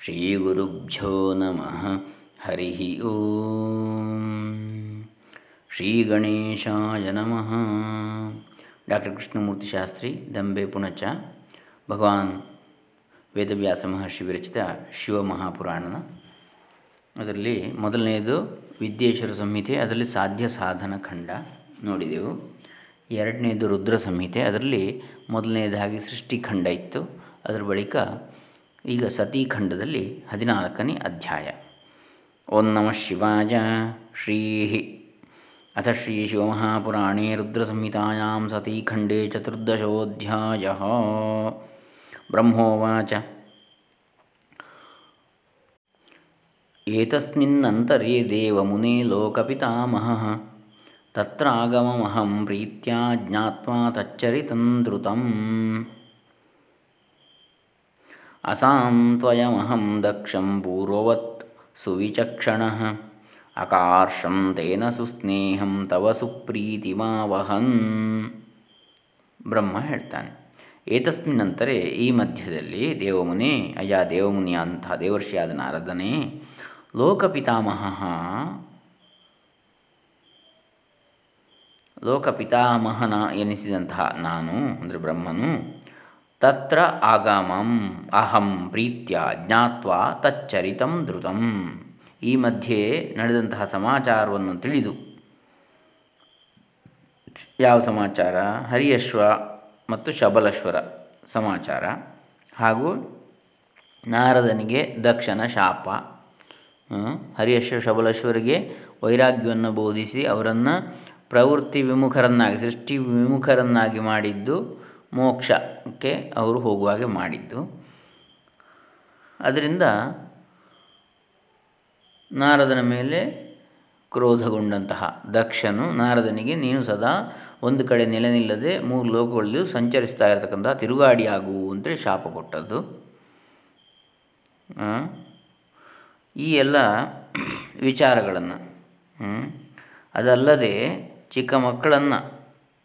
ಶ್ರೀಗುರುಭ್ಯೋ ನಮಃ ಹರಿ ಓಂ ಶ್ರೀ ಗಣೇಶಾಯ ನಮಃ ಡಾಕ್ಟರ್ ಕೃಷ್ಣಮೂರ್ತಿ ಶಾಸ್ತ್ರಿ ದಂಬೆ ಪುಣಚ ಭಗವಾನ್ ವೇದವ್ಯಾಸ ಮಹರ್ಷಿ ವಿರಚಿತ ಶಿವಮಹಾಪುರಾಣನ ಅದರಲ್ಲಿ ಮೊದಲನೆಯದು ವಿದ್ಯೇಶ್ವರ ಸಂಹಿತೆ, ಅದರಲ್ಲಿ ಸಾಧ್ಯ ಸಾಧನ ಖಂಡ ನೋಡಿದೆವು. ಎರಡನೇದು ರುದ್ರ ಸಂಹಿತೆ, ಅದರಲ್ಲಿ ಮೊದಲನೇದಾಗಿ ಸೃಷ್ಟಿಖಂಡ ಇತ್ತು. ಅದರ ಬಳಿಕ ಈಗ ಸತೀಖಂಡದಲ್ಲಿ ಹದಿನಾಲ್ಕನೇ ಅಧ್ಯಾಯ. ಓಂ ನಮಃ ಶಿವಾಯ. ಶ್ರೀ ಅಥ ಶ್ರೀ ಶಿವಮಹಾಪುರಾಣೇ ರುದ್ರಸಂಹಿತಾಯಾಂ ಸತೀಖಂಡೇ ಚತುರ್ದಶೋಧ್ಯಾಯ. ಬ್ರಹ್ಮೋವಾಚ. ಏತಸ್ಮಿನ್ನಂತರೇ ದೇವಮುನೇ ಲೋಕಪಿತಾಮಹಃ. ತತ್ರಾಗಮಮಹಂ ಪ್ರೀತ್ಯಾ ಜ್ಞಾತ್ವಾ ತಚ್ಚರಿತಂ ಧೃತಂ ಅಸಾಂತ್ವಯಮಹಂ ದಕ್ಷಂ ಪೂರ್ವವತ್ ಸುವಿಚಕ್ಷಣ ಅಕಾರ್ಷಂ ತೇನ ಸುಸ್ನೇಹಂ ತವ ಸುಪ್ರೀತಿಮಾವಹನ್ ಬ್ರಹ್ಮ ಹೇಳ್ತಾನೆ। ಏತಸ್ಮಿನ್ನಂತರೆ ಈ ಮಧ್ಯದಲ್ಲಿ ದೇವಮುನಿ, ಅಯ್ಯ ದೇವಮುನಿಯ ಅಂತಹ ದೇವರ್ಷಿಯಾದ ನಾರದನೇ, ಲೋಕಪಿತಾಮಹ, ಲೋಕಪಿತಾಮಹನ ಎನಿಸಿದಂತಹ ನಾನು, ಅಂದರೆ ಬ್ರಹ್ಮನು ತತ್ರ ಆಗಮಂ ಅಹಂ ಪ್ರೀತ್ಯ ಜ್ಞಾತ್ವ ತಚ್ಚರಿತಂ ಧೃತಂ ಈ ಮಧ್ಯೆ ನಡೆದಂತಹ ಸಮಾಚಾರವನ್ನು ತಿಳಿದು ಯಾವ ಸಮಾಚಾರ? ಹರಿಯಶ್ವ ಮತ್ತು ಶಬಲಶ್ವರ ಸಮಾಚಾರ ಹಾಗೂ ನಾರದನಿಗೆ ದಕ್ಷನ ಶಾಪ. ಹರಿಯಶ್ವ ಶಬಲಶ್ವರಿಗೆ ವೈರಾಗ್ಯವನ್ನು ಬೋಧಿಸಿ ಅವರನ್ನು ಪ್ರವೃತ್ತಿ ವಿಮುಖರನ್ನಾಗಿ, ಸೃಷ್ಟಿ ವಿಮುಖರನ್ನಾಗಿ ಮಾಡಿದ್ದು ಮೋಕ್ಷಕ್ಕೆ ಅವರು ಹೋಗುವಾಗೆ ಮಾಡಿದ್ದು. ಅದರಿಂದ ನಾರದನ ಮೇಲೆ ಕ್ರೋಧಗೊಂಡಂತಹ ದಕ್ಷನು ನಾರದನಿಗೆ, ನೀನು ಸದಾ ಒಂದು ಕಡೆ ನೆಲೆ ನಿಲ್ಲದೆ ಮೂರು ಲೋಕಗಳಲ್ಲಿ ಸಂಚರಿಸ್ತಾ ಇರತಕ್ಕಂತಹ ತಿರುಗಾಡಿ ಆಗು ಅಂತೇಳಿ ಶಾಪ ಕೊಟ್ಟದ್ದು. ಈ ಎಲ್ಲ ವಿಚಾರಗಳನ್ನು ಅದಲ್ಲದೆ ಚಿಕ್ಕ ಮಕ್ಕಳನ್ನು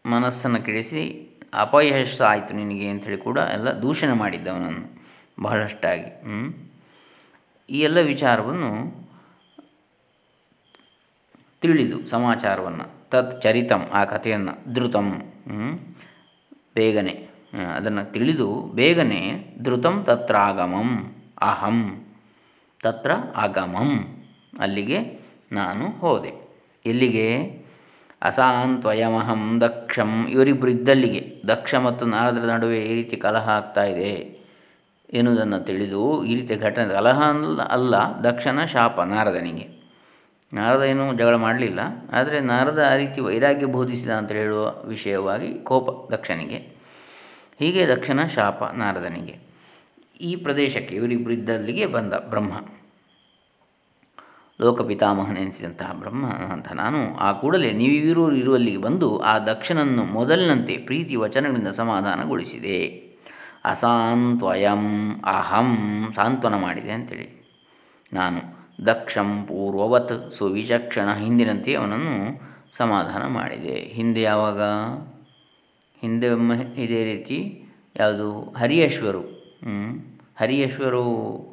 ಮನಸ್ಸನ್ನು ಕೆಡಿಸಿ ಅಪಯಶ ಆಯಿತು ನಿನಗೆ ಅಂಥೇಳಿ ಕೂಡ ಎಲ್ಲ ದೂಷಣೆ ಮಾಡಿದ್ದವನನ್ನು ಬಹಳಷ್ಟಾಗಿ ಈ ಎಲ್ಲ ವಿಚಾರವನ್ನು ತಿಳಿದು ಸಮಾಚಾರವನ್ನು, ತತ್ ಚರಿತಂ ಆ ಕಥೆಯನ್ನು ಧೃತಂ ಬೇಗನೆ ಅದನ್ನು ತಿಳಿದು ಬೇಗನೆ ಧೃತಂ ತತ್ರ ಆಗಮಂ, ಅಹಂ, ತತ್ರ ಆಗಮಂ, ಅಲ್ಲಿಗೆ ನಾನು ಹೋದೆ. ಎಲ್ಲಿಗೆ? ಅಸಾಂತ್ವಯಮಹಂ ದಕ್ಷಂ. ಇವರಿಬ್ಬರು ಇದ್ದಲ್ಲಿಗೆ ದಕ್ಷ ಮತ್ತು ನಾರದರ ನಡುವೆ ಈ ರೀತಿ ಕಲಹ ಆಗ್ತಾ ಇದೆ ಎನ್ನುವುದನ್ನು ತಿಳಿದು ಈ ರೀತಿಯ ಘಟನೆ ಕಲಹ ಅಲ್ಲ ದಕ್ಷನ ಶಾಪ ನಾರದನಿಗೆ. ನಾರದ ಏನೂ ಜಗಳ ಮಾಡಲಿಲ್ಲ. ಆದರೆ ನಾರದ ಆ ರೀತಿ ವೈರಾಗ್ಯ ಬೋಧಿಸಿದ ಅಂತ ಹೇಳುವ ವಿಷಯವಾಗಿ ಕೋಪ ದಕ್ಷನಿಗೆ. ಹೀಗೆ ದಕ್ಷನ ಶಾಪ ನಾರದನಿಗೆ. ಈ ಪ್ರದೇಶಕ್ಕೆ ಇವರಿಬ್ಬರು ಇದ್ದಲ್ಲಿಗೆ ಬಂದ ಬ್ರಹ್ಮ. ಲೋಕಪಿತಾಮಹನೆನಿಸಿದಂತಹ ಅಂತ ನಾನು ಆ ಕೂಡಲೇ ನೀವಿರೂರು ಇರುವಲ್ಲಿಗೆ ಬಂದು ಆ ದಕ್ಷನನ್ನು ಮೊದಲಿನಂತೆ ಪ್ರೀತಿ ವಚನಗಳಿಂದ ಸಮಾಧಾನಗೊಳಿಸಿದೆ. ಅಸಾಂತ್ವಯಂ ಅಹಂ ಸಾಂತ್ವನ ಮಾಡಿದೆ ಅಂತೇಳಿ. ನಾನು ದಕ್ಷಂ ಪೂರ್ವವತ್ ಸುವಿಚಕ್ಷಣ ಹಿಂದಿನಂತೆ ಅವನನ್ನು ಸಮಾಧಾನ ಮಾಡಿದೆ. ಹಿಂದೆ ಯಾವಾಗ? ಹಿಂದೆ ಇದೇ ರೀತಿ ಯಾವುದು? ಹರಿಯೇಶ್ವರು. ಹರಿಯೇಶ್ವರು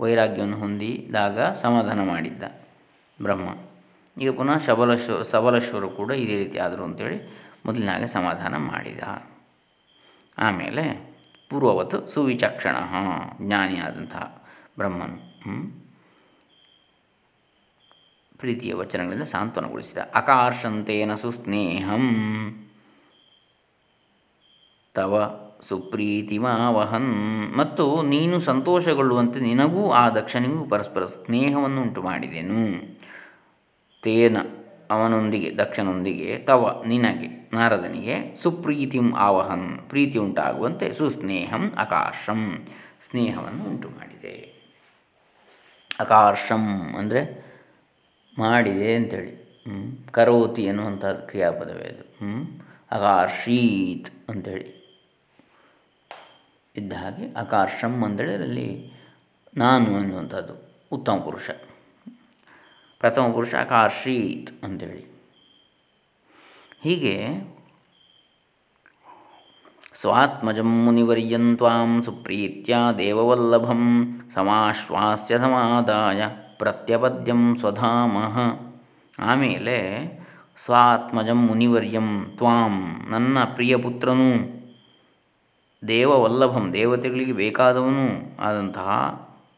ವೈರಾಗ್ಯವನ್ನು ಹೊಂದಿದಾಗ ಸಮಾಧಾನ ಮಾಡಿದ್ದ ಬ್ರಹ್ಮ. ಈಗ ಪುನಃ ಶಬಲಶ್ವ ಸಬಲಶ್ವರು ಕೂಡ ಇದೇ ರೀತಿ ಆದರು ಅಂತೇಳಿ ಮೊದಲಿನಾಗೆ ಸಮಾಧಾನ ಮಾಡಿದ. ಆಮೇಲೆ ಪೂರ್ವವತ್ ಸುವಿಚಕ್ಷಣ ಜ್ಞಾನಿಯಾದಂತಹ ಬ್ರಹ್ಮನು ಪ್ರೀತಿಯ ವಚನಗಳಿಂದ ಸಾಂತ್ವನಗೊಳಿಸಿದ. ಅಕಾರ್ಷಂತೇನ ಸುಸ್ನೇಹಂ, ತವ ಸುಪ್ರೀತಿಮಾವಹನ್. ಮತ್ತು ನೀನು ಸಂತೋಷಗೊಳ್ಳುವಂತೆ ನಿನಗೂ ಆ ದಕ್ಷನಿಗೂ ಪರಸ್ಪರ ಸ್ನೇಹವನ್ನು ಉಂಟು ಮಾಡಿದೆನು ತೇನ ಅವನೊಂದಿಗೆ, ದಕ್ಷನೊಂದಿಗೆ, ತವ ನಿನಗೆ, ನಾರದನಿಗೆ ಸುಪ್ರೀತಿಂ ಆವಹನ್. ಪ್ರೀತಿ ಉಂಟಾಗುವಂತೆ ಸುಸ್ನೇಹಂ ಆಕಾಶಂ. ಸ್ನೇಹವನ್ನು ಉಂಟು ಮಾಡಿದೆ ಆಕಾಶಂ ಅಂದರೆ ಮಾಡಿದೆ ಅಂಥೇಳಿ ಕರೋತಿ ಅನ್ನುವಂಥ ಕ್ರಿಯಾಪದವೇ ಅದು. ಅಕಾರ್ಷೀತ್ ಅಂಥೇಳಿ ಇದ್ದ ಹಾಗೆ ಅಕಾರ್ಷಂ ಅಂದೇಳಿ ಅದರಲ್ಲಿ ನಾನು ಅನ್ನುವಂಥದ್ದು ಉತ್ತಮ ಪುರುಷ. ಪ್ರಥಮ ಪುರುಷ ಅಕಾರ್ಷೀತ್ ಅಂಥೇಳಿ ಹೀಗೆ ಸ್ವಾತ್ಮಜಂ ಮುನಿವರ್ಯಂ ತ್ವಾಂ ಸುಪ್ರೀತ್ಯ ದೇವವಲ್ಲಭಂ ಸಮಾಶ್ವಾಸ್ಯ ಸಮಾದಾಯ ಪ್ರತ್ಯಪದ್ಯಂ ಸ್ವಧಾಮಃ. ಆಮೇಲೆ ಸ್ವಾತ್ಮಜಂ ಮುನಿವರ್ಯಂ ತ್ವಾಂ ನನ್ನ ಪ್ರಿಯ ಪುತ್ರನು ದೇವವಲ್ಲಭಂ, ದೇವತೆಗಳಿಗೆ ಬೇಕಾದವನು ಆದಂತಹ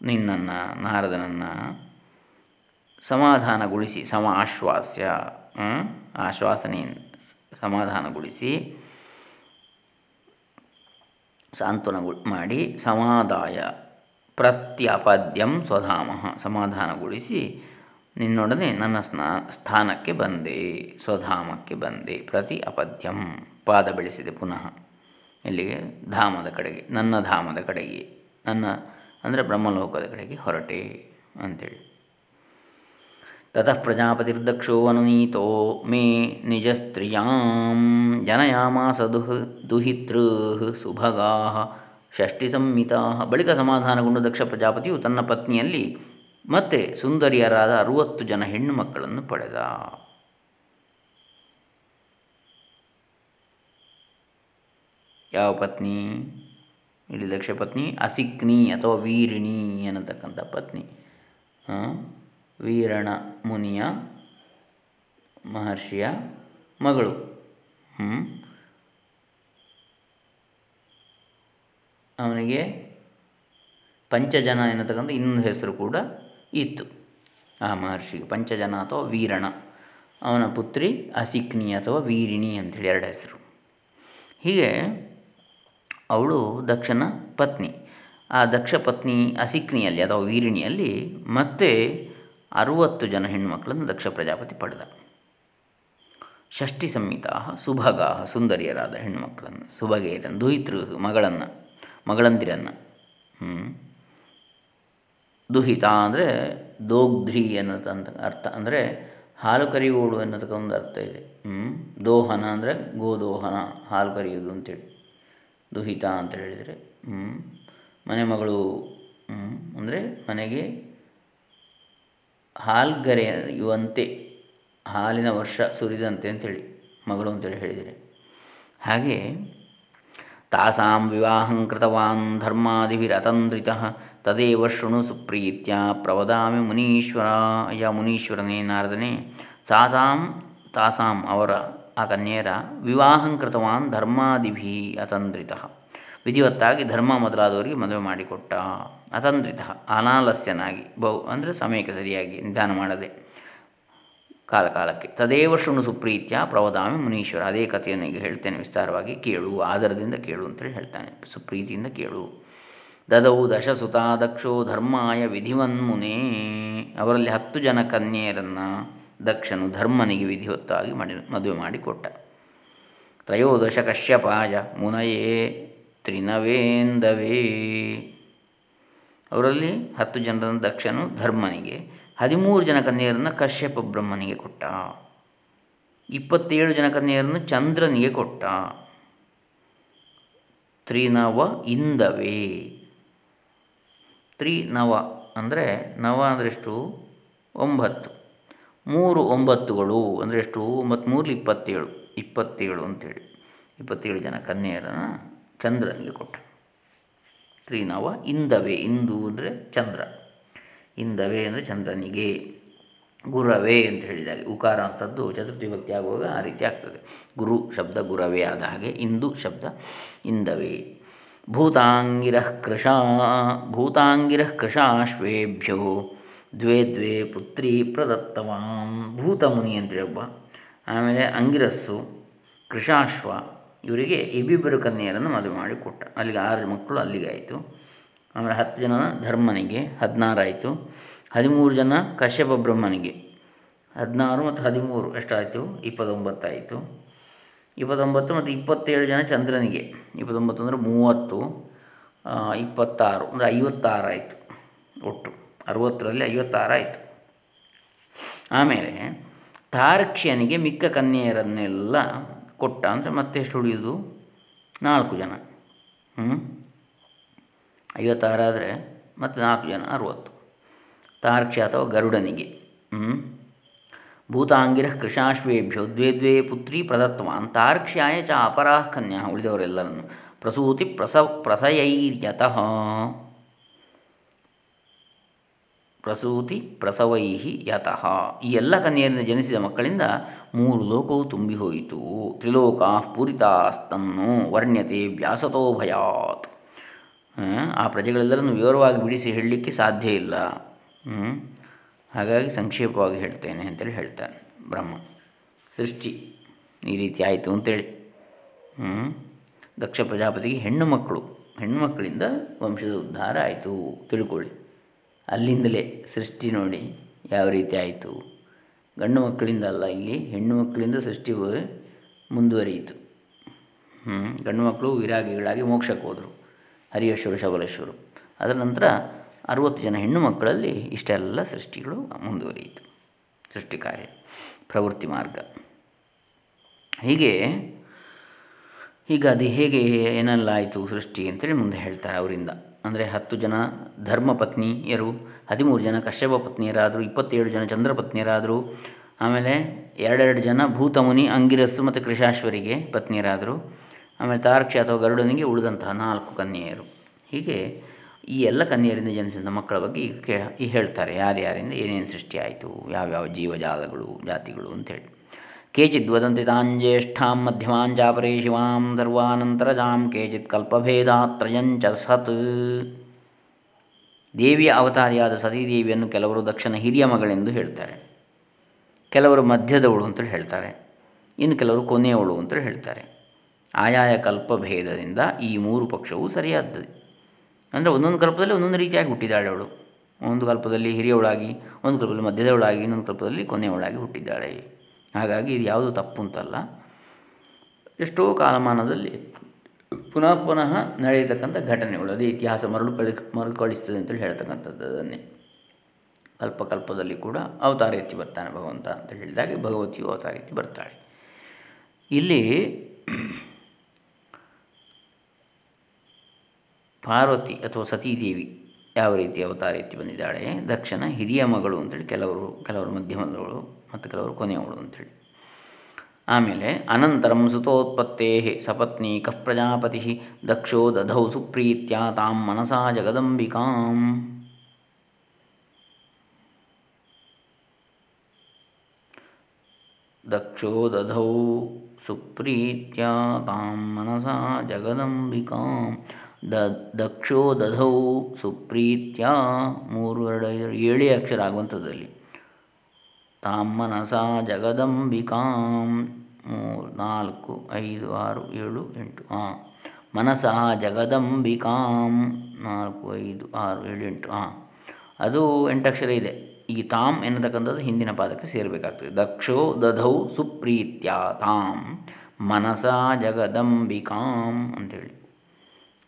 ನಿನ್ನನ್ನು, ನಾರದನನ್ನು ಸಮಾಧಾನಗೊಳಿಸಿ, ಸಮ ಆಶ್ವಾಸ್ಯ ಆಶ್ವಾಸನೆ, ಸಮಾಧಾನಗೊಳಿಸಿ ಸಾಂತ್ವನ ಮಾಡಿ ಸಮಾದಾಯ, ಪ್ರತ್ಯಪದ್ಯಂ ಸ್ವಧಾಮ, ಸಮಾಧಾನಗೊಳಿಸಿ ನಿನ್ನೊಡನೆ ನನ್ನ ಸ್ನಾ, ಸ್ಥಾನಕ್ಕೆ ಬಂದೆ, ಸ್ವಧಾಮಕ್ಕೆ ಬಂದೆ, ಪ್ರತಿ ಅಪದ್ಯಂ, ಪಾದ ಬೆಳೆಸಿದೆ ಪುನಃ. ಇಲ್ಲಿಗೆ ಧಾಮದ ಕಡೆಗೆ, ನನ್ನ ಧಾಮದ ಕಡೆಗೆ, ನನ್ನ ಅಂದರೆ ಬ್ರಹ್ಮಲೋಕದ ಕಡೆಗೆ ಹೊರಟೆ ಅಂಥೇಳಿ ತತಃ ಪ್ರಜಾಪತಿರ್ದಕ್ಷೋ ಅನುನೀತೋ ಮೇ ನಿಜ ಸ್ತ್ರೀಯಾಂ ಜನಯಾಮಾಸ ದುಃ ದುಹಿತೃ ಸುಭಗಾ ಷಷ್ಠಿ ಸಂಹಿತಾ ಬಳಿಕ ಸಮಾಧಾನಗೊಂಡು ದಕ್ಷ ಪ್ರಜಾಪತಿಯು ತನ್ನ ಪತ್ನಿಯಲ್ಲಿ ಮತ್ತೆ ಸುಂದರಿಯರಾದ ಅರುವತ್ತು ಜನ ಹೆಣ್ಣು ಮಕ್ಕಳನ್ನು ಪಡೆದ. ಯಾವ ಪತ್ನಿ? ಇಲ್ಲಿ ದಕ್ಷ ಪತ್ನಿ, ಅಸಿಕ್ನಿ ಅಥವಾ ವೀರಿಣಿ ಅನ್ನತಕ್ಕಂಥ ಪತ್ನಿ. ವೀರಣ ಮುನಿಯ ಮಹರ್ಷಿಯ ಮಗಳು. ಅವನಿಗೆ ಪಂಚಜನ ಎನ್ನತಕ್ಕಂಥ ಇನ್ನೊಂದು ಹೆಸರು ಕೂಡ ಇತ್ತು. ಆ ಮಹರ್ಷಿಗೆ ಪಂಚಜನ ಅಥವಾ ವೀರಣ. ಅವನ ಪುತ್ರಿ ಅಸಿಕ್ನಿ ಅಥವಾ ವೀರಿಣಿ ಅಂಥೇಳಿ ಎರಡು ಹೆಸರು. ಹೀಗೆ ಅವಳು ದಕ್ಷನ ಪತ್ನಿ. ಆ ದಕ್ಷ ಪತ್ನಿ ಅಸಿಕ್ನಿಯಲ್ಲಿ, ಅಥವಾ ವೀರಿಣಿಯಲ್ಲಿ, ಮತ್ತೆ ಅರುವತ್ತು ಜನ ಹೆಣ್ಣುಮಕ್ಕಳನ್ನು ದಕ್ಷ ಪ್ರಜಾಪತಿ ಪಡೆದ. ಷಷ್ಠಿ ಸಂಹಿತಾ ಸುಭಗಾ ಸುಂದರಿಯರಾದ ಹೆಣ್ಣುಮಕ್ಕಳನ್ನು ಸುಭಗೆಯರನ್ನು ದುಹಿತೃ ಮಗಳನ್ನು, ಮಗಳಂದಿರನ್ನು ದುಹಿತ ಅಂದರೆ ದೋಗ್ಧ್ರಿ ಅನ್ನೋದಂತ ಅರ್ಥ ಅಂದರೆ ಹಾಲು ಅನ್ನೋದಕ್ಕೆ ಒಂದು ಅರ್ಥ ಇದೆ. ದೋಹನ ಅಂದರೆ ಗೋದೋಹನ, ಹಾಲು ಕರೆಯುವುದು ಅಂತೇಳಿ. ದುಹಿತ ಅಂತ ಹೇಳಿದರೆ. ಮನೆ ಮಗಳು ಅಂದರೆ ಮನೆಗೆ ಹಾಲ್ಗರೆಯುವಂತೆ ಹಾಲಿನ ವರ್ಷ ಸುರಿದಂತೆ ಅಂತೇಳಿ ಮಗಳು ಅಂತೇಳಿ ಹೇಳಿದರೆ. ಹಾಗೆ ತಾಸಾಂ ವಿವಾಹಂ ಕೃತವಾನ್ ಧರ್ಮಾದಿಭಿರತಂದ್ರಿತ ತದೇವ ಶೃಣು ಸುಪ್ರೀತ್ಯ ಪ್ರವದಾಮಿ ಮುನೀಶ್ವರ ಯ ಮುನೀಶ್ವರನೇ ನಾರದನೇ. ಸಾಸಾಂ ತಾಸಾಂ ಅವರ ಆ ಕನ್ಯೆಯರ ವಿವಾಹಂ ಕೃತವಾನ್ ಧರ್ಮಾದಿಭಿ ಅತಂದ್ರಿತ. ವಿಧಿವತ್ತಾಗಿ ಧರ್ಮ ಮೊದಲಾದವರಿಗೆ ಮದುವೆ ಮಾಡಿಕೊಟ್ಟ ಅತಂದ್ರಿತ, ಅನಾಲಸ್ಯನಾಗಿ, ಬಹು ಅಂದರೆ ಸಮಯಕ್ಕೆ ಸರಿಯಾಗಿ ನಿಧಾನ ಮಾಡದೆ ಕಾಲ ಕಾಲಕ್ಕೆ ತದೇವ ಶೃಣು ಸುಪ್ರೀತ್ಯ ಪ್ರವದಾಮಿ ಮುನೀಶ್ವರ. ಅದೇ ಕಥೆಯನ್ನು ಈಗ ಹೇಳ್ತೇನೆ ವಿಸ್ತಾರವಾಗಿ. ಕೇಳು ಆಧಾರದಿಂದ ಕೇಳು ಅಂತೇಳಿ ಹೇಳ್ತಾನೆ. ಸುಪ್ರೀತಿಯಿಂದ ಕೇಳು. ದದವು ದಶಸುತ ದಕ್ಷೋ ಧರ್ಮಾಯ ವಿಧಿವನ್ಮುನೇ. ಅವರಲ್ಲಿ ಹತ್ತು ಜನ ಕನ್ಯೆಯರನ್ನು ದಕ್ಷನು ಧರ್ಮನಿಗೆ ವಿಧಿವತ್ತಾಗಿ ಮಾಡಿ, ಮದುವೆ ಮಾಡಿಕೊಟ್ಟ. ತ್ರಯೋದಶ ಕಶ್ಯಪಾಯ, ಮುನಯೇ ತ್ರಿನವೇಂದವೇ. ಅವರಲ್ಲಿ ಹತ್ತು ಜನರನ್ನು ದಕ್ಷನು ಧರ್ಮನಿಗೆ, ಹದಿಮೂರು ಜನ ಕನ್ಯೆಯರನ್ನು ಕಶ್ಯಪ ಬ್ರಹ್ಮನಿಗೆ ಕೊಟ್ಟ. ಇಪ್ಪತ್ತೇಳು ಜನ ಕನ್ಯೆಯರನ್ನು ಚಂದ್ರನಿಗೆ ಕೊಟ್ಟ. ತ್ರಿನವ ಇಂದವೇ. ತ್ರಿನವ ಅಂದರೆ ನವ ಅಂದರೆಷ್ಟು ಒಂಬತ್ತು. ಮೂರು ಒಂಬತ್ತುಗಳು ಅಂದರೆ ಎಷ್ಟು? ಒಂಬತ್ತು ಮೂರು ಇಪ್ಪತ್ತೇಳು. ಇಪ್ಪತ್ತೇಳು ಅಂತೇಳಿ. ಇಪ್ಪತ್ತೇಳು ಜನ ಕನ್ಯೆಯರನ್ನು ಚಂದ್ರನಿಗೆ ಕೊಟ್ಟ ತ್ರೀನವ ಇಂದವೇ. ಇಂದು ಅಂದರೆ ಚಂದ್ರ. ಇಂದವೇ ಅಂದರೆ ಚಂದ್ರನಿಗೆ. ಗುರವೇ ಅಂತ ಹೇಳಿದಾಗ. ಉಕಾರ ಅಂಥದ್ದು ಚತುರ್ಥಿ ಭಕ್ತಿ ಆಗುವಾಗ ಆ ರೀತಿ ಆಗ್ತದೆ. ಗುರು ಶಬ್ದ ಗುರವೇ ಆದ ಹಾಗೆ ಇಂದು ಶಬ್ದ ಇಂದವೇ. ಭೂತಾಂಗಿರಃ ಕೃಷ ಭೂತಾಂಗಿರಃ ಕೃಷಾಶ್ವೇಭ್ಯೋ ದ್ವೇ ದ್ವೇ ಪುತ್ರಿ ಪ್ರದತ್ತವಾಂ ಭೂತಮುನಿ ಅಂತೇಳಿ ಒಬ್ಬ ಆಮೇಲೆ ಅಂಗಿರಸ್ಸು, ಕೃಷಾಶ್ವ, ಇವರಿಗೆ ಇಬ್ಬಿಬ್ಬರು ಕನ್ಯೆಯರನ್ನು ಮದುವೆ ಮಾಡಿ ಕೊಟ್ಟ. ಅಲ್ಲಿಗೆ ಆರು ಮಕ್ಕಳು ಅಲ್ಲಿಗೆ ಆಯಿತು. ಆಮೇಲೆ ಹತ್ತು ಜನ ಧರ್ಮನಿಗೆ, ಹದಿನಾರು ಆಯಿತು. ಹದಿಮೂರು ಜನ ಕಶ್ಯಪ ಬ್ರಹ್ಮನಿಗೆ. ಹದಿನಾರು ಮತ್ತು ಹದಿಮೂರು ಎಷ್ಟಾಯಿತು? ಇಪ್ಪತ್ತೊಂಬತ್ತಾಯಿತು ಇಪ್ಪತ್ತೊಂಬತ್ತು ಮತ್ತು ಇಪ್ಪತ್ತೇಳು ಜನ ಚಂದ್ರನಿಗೆ. ಇಪ್ಪತ್ತೊಂಬತ್ತು ಅಂದರೆ ಮೂವತ್ತು ಇಪ್ಪತ್ತಾರು, ಅಂದರೆ ಐವತ್ತಾರು ಆಯಿತು ಒಟ್ಟು. ಅರುವತ್ತರಲ್ಲಿ ಐವತ್ತಾರು ಆಯಿತು. ಆಮೇಲೆ ತಾರ್ಕ್ಷ್ಯನಿಗೆ ಮಿಕ್ಕ ಕನ್ಯೆಯರನ್ನೆಲ್ಲ ಕೊಟ್ಟ ಅಂದರೆ ಮತ್ತೆ ಎಷ್ಟು ಉಳಿಯುವುದು ನಾಲ್ಕು ಜನ. ಹ್ಞೂ ಐವತ್ತಾರಾದರೆ ಮತ್ತು ನಾಲ್ಕು ಜನ ಅರುವತ್ತು. ತಾರ್ಕ್ಷ್ಯ ಅಥವಾ ಗರುಡನಿಗೆ. ಹ್ಞೂ ಭೂತಾಂಗಿರ ಕೃಷಾಶ್ವೇಭ್ಯೋ ದ್ವೇ ದ್ವೇ ಪುತ್ರಿ ಪ್ರದತ್ವಾನ್ ತಾರ್ಕ್ಷ್ಯಾಯ ಚ ಅಪರಾಹ ಕನ್ಯಾ ಉಳಿದವರೆಲ್ಲರನ್ನು ಪ್ರಸೂತಿ ಪ್ರಸ ಪ್ರಸಯೈರ್ಯತಃ. ಪ್ರಸೂತಿ ಪ್ರಸವೈಹಿ ಯತಃ. ಈ ಎಲ್ಲ ಕನ್ಯೆಯರಿಂದ ಜನಿಸಿದ ಮಕ್ಕಳಿಂದ ಮೂರು ಲೋಕವು ತುಂಬಿ ಹೋಯಿತು ತ್ರಿಲೋಕ ಪೂರಿತಾಸ್ತನ್ನು ವರ್ಣ್ಯತೆ ವ್ಯಾಸತೋ ಭಯಾತ್. ಆ ಪ್ರಜೆಗಳೆಲ್ಲರನ್ನು ವಿವರವಾಗಿ ಬಿಡಿಸಿ ಹೇಳಲಿಕ್ಕೆ ಸಾಧ್ಯ ಇಲ್ಲ. ಹಾಗಾಗಿ ಸಂಕ್ಷೇಪವಾಗಿ ಹೇಳ್ತೇನೆ ಅಂತೇಳಿ ಹೇಳ್ತಾನೆ ಬ್ರಹ್ಮ. ಸೃಷ್ಟಿ ಈ ರೀತಿ ಆಯಿತು ಅಂತೇಳಿ. ದಕ್ಷ ಪ್ರಜಾಪತಿಗೆ ಹೆಣ್ಣು ಮಕ್ಕಳು, ಹೆಣ್ಣು ಮಕ್ಕಳಿಂದ ವಂಶದ ಉದ್ಧಾರ ಆಯಿತು. ತಿಳ್ಕೊಳ್ಳಿ. ಅಲ್ಲಿಂದಲೇ ಸೃಷ್ಟಿ ನೋಡಿ ಯಾವ ರೀತಿ ಆಯಿತು. ಗಂಡು ಮಕ್ಕಳಿಂದ ಅಲ್ಲ, ಇಲ್ಲಿ ಹೆಣ್ಣು ಮಕ್ಕಳಿಂದ ಸೃಷ್ಟಿ ಮುಂದುವರಿಯಿತು. ಗಂಡು ಮಕ್ಕಳು ವಿರಾಗಿಗಳಾಗಿ ಮೋಕ್ಷಕ್ಕೆ ಹೋದರು ಹರಿಯೇಶ್ವರ ಶಬಲೇಶ್ವರು. ಅದರ ನಂತರ ಅರುವತ್ತು ಜನ ಹೆಣ್ಣು ಮಕ್ಕಳಲ್ಲಿ ಇಷ್ಟೆಲ್ಲ ಸೃಷ್ಟಿಗಳು ಮುಂದುವರಿಯಿತು. ಸೃಷ್ಟಿ ಕಾರ್ಯ, ಪ್ರವೃತ್ತಿ ಮಾರ್ಗ. ಹೀಗೆ, ಈಗ ಅದು ಹೇಗೆ, ಏನೆಲ್ಲ ಆಯಿತು ಸೃಷ್ಟಿ ಅಂತೇಳಿ ಮುಂದೆ ಹೇಳ್ತಾರೆ ಅವರಿಂದ. ಅಂದರೆ ಹತ್ತು ಜನ ಧರ್ಮ ಪತ್ನಿಯರು, ಹದಿಮೂರು ಜನ ಕಶ್ಯಪ ಪತ್ನಿಯರಾದರು, ಇಪ್ಪತ್ತೇಳು ಜನ ಚಂದ್ರ ಪತ್ನಿಯರಾದರು, ಆಮೇಲೆ ಎರಡೆರಡು ಜನ ಭೂತಮುನಿ, ಅಂಗಿರಸ್ಸು ಮತ್ತು ಕೃಷಾಶ್ವರಿಗೆ ಪತ್ನಿಯರಾದರು. ಆಮೇಲೆ ತಾರಕ್ಷಿ ಅಥವಾ ಗರುಡನಿಗೆ ಉಳಿದಂತಹ ನಾಲ್ಕು ಕನ್ಯೆಯರು. ಹೀಗೆ ಈ ಎಲ್ಲ ಕನ್ಯೆಯರಿಂದ ಜನಿಸಿದ ಮಕ್ಕಳ ಬಗ್ಗೆ ಈಗ ಈ ಹೇಳ್ತಾರೆ. ಯಾರ್ಯಾರಿಂದ? ಏನೇನು ಸೃಷ್ಟಿಯಾಯಿತು? ಯಾವ್ಯಾವ ಜೀವಜಾಲಗಳು, ಜಾತಿಗಳು ಅಂಥೇಳಿ ಕೇಚಿದ್ ವದಂತಿ ತಾಂಜ್ಯೇಷ್ಠಾಂ ಮಧ್ಯಮಾಂಚಾಪರೇ ಶಿವಾಂ ಜಾಂ ಕೇಚಿತ್ ಕಲ್ಪಭೇದಾತ್ರಯಂಚ ಸತ್ ದೇವಿಯ ಅವತಾರಿಯಾದ ಸತೀದೇವಿಯನ್ನು ಕೆಲವರು ದಕ್ಷಿಣ ಹಿರಿಯ ಮಗಳೆಂದು ಹೇಳ್ತಾರೆ. ಕೆಲವರು ಮಧ್ಯದವಳು ಅಂತೇಳಿ ಹೇಳ್ತಾರೆ. ಇನ್ನು ಕೆಲವರು ಕೊನೆಯವಳು ಅಂತೇಳಿ ಹೇಳ್ತಾರೆ. ಆಯಾಯ ಕಲ್ಪಭೇದದಿಂದ ಈ ಮೂರು ಪಕ್ಷವು ಸರಿಯಾದದ್ದು. ಅಂದರೆ ಒಂದೊಂದು ಕಲ್ಪದಲ್ಲಿ ಒಂದೊಂದು ರೀತಿಯಾಗಿ ಹುಟ್ಟಿದ್ದಾಳೆ ಅವಳು. ಒಂದು ಕಲ್ಪದಲ್ಲಿ ಹಿರಿಯವಳಾಗಿ, ಒಂದು ಕಲ್ಪದಲ್ಲಿ ಮಧ್ಯದವಳಾಗಿ, ಇನ್ನೊಂದು ಕಲ್ಪದಲ್ಲಿ ಕೊನೆಯವಳಾಗಿ ಹುಟ್ಟಿದ್ದಾಳೆ. ಹಾಗಾಗಿ ಇದು ಯಾವುದು ತಪ್ಪು ಅಂತಲ್ಲ. ಎಷ್ಟೋ ಕಾಲಮಾನದಲ್ಲಿ ಪುನಃ ಪುನಃ ನಡೆಯತಕ್ಕಂಥ ಘಟನೆಗಳು, ಅದೇ ಇತಿಹಾಸ ಮರಳು ಕಳಿ, ಮರುಕಳಿಸ್ತದೆ ಅಂತೇಳಿ ಹೇಳ್ತಕ್ಕಂಥದ್ದು ಅದನ್ನೇ ಕಲ್ಪಕಲ್ಪದಲ್ಲಿ ಕೂಡ ಅವತಾರ ಎತ್ತಿ ಬರ್ತಾನೆ ಭಗವಂತ ಅಂತ ಹೇಳಿದಾಗ ಭಗವತಿಯು ಅವತಾರ ಎತ್ತಿ ಬರ್ತಾಳೆ. ಇಲ್ಲಿ ಪಾರ್ವತಿ ಅಥವಾ ಸತೀದೇವಿ ಯಾವ ರೀತಿ ಅವತಾರ ಎತ್ತಿ ಬಂದಿದ್ದಾಳೆ ದಕ್ಷಿಣ ಹಿರಿಯ ಮಗಳು ಅಂತೇಳಿ ಕೆಲವರು ಕೆಲವರು ಮಧ್ಯಮದವಳು ಮತ್ತು ಕೆಲವರು ಕೊನೆಯವಳು ಅಂಥೇಳಿ. ಆಮೇಲೆ, ಅನಂತರಂ ಸುತೋತ್ಪತ್ತೇ ಸಪತ್ನಿ ಕಃ ಪ್ರಜಾಪತಿ ದಕ್ಷೋ ದಧೌ ಸುಪ್ರೀತ್ಯ ತಾಂ ಮನಸಾ ಜಗದಂಬಿಕಾಂ. ದಕ್ಷೋ ದಧೌ ಸುಪ್ರೀತ್ಯ ತಾಂ ಮನಸಾ ಜಗದಂಬಿಕಾಂ. ದ, ದಕ್ಷೋ ದಧೌ ಸುಪ್ರೀತ್ಯ ಮೂರು, ಎರಡು, ಐದು, ಏಳೇ ಅಕ್ಷರ ಆಗುವಂಥದ್ದಲ್ಲಿ ತಾಂ ಮನಸಾ ಜಗದಂಬಿಕಾಂ. ಮೂರು, ನಾಲ್ಕು, ಐದು, ಆರು, ಏಳು, ಎಂಟು ಹಾಂ ಮನಸಃ ಜಗದಂಬಿಕಾಂ. ನಾಲ್ಕು, ಐದು, ಆರು, ಏಳು, ಎಂಟು ಹಾಂ ಅದು ಎಂಟಕ್ಷರ ಇದೆ. ಈ ತಾಮ್ ಎನ್ನತಕ್ಕಂಥದ್ದು ಹಿಂದಿನ ಪಾದಕ್ಕೆ ಸೇರಬೇಕಾಗ್ತದೆ. ದಕ್ಷೋ ದಧೌ ಸುಪ್ರೀತ್ಯ ತಾಂ ಮನಸಾ ಜಗದಂಬಿಕಾಂ ಅಂಥೇಳಿ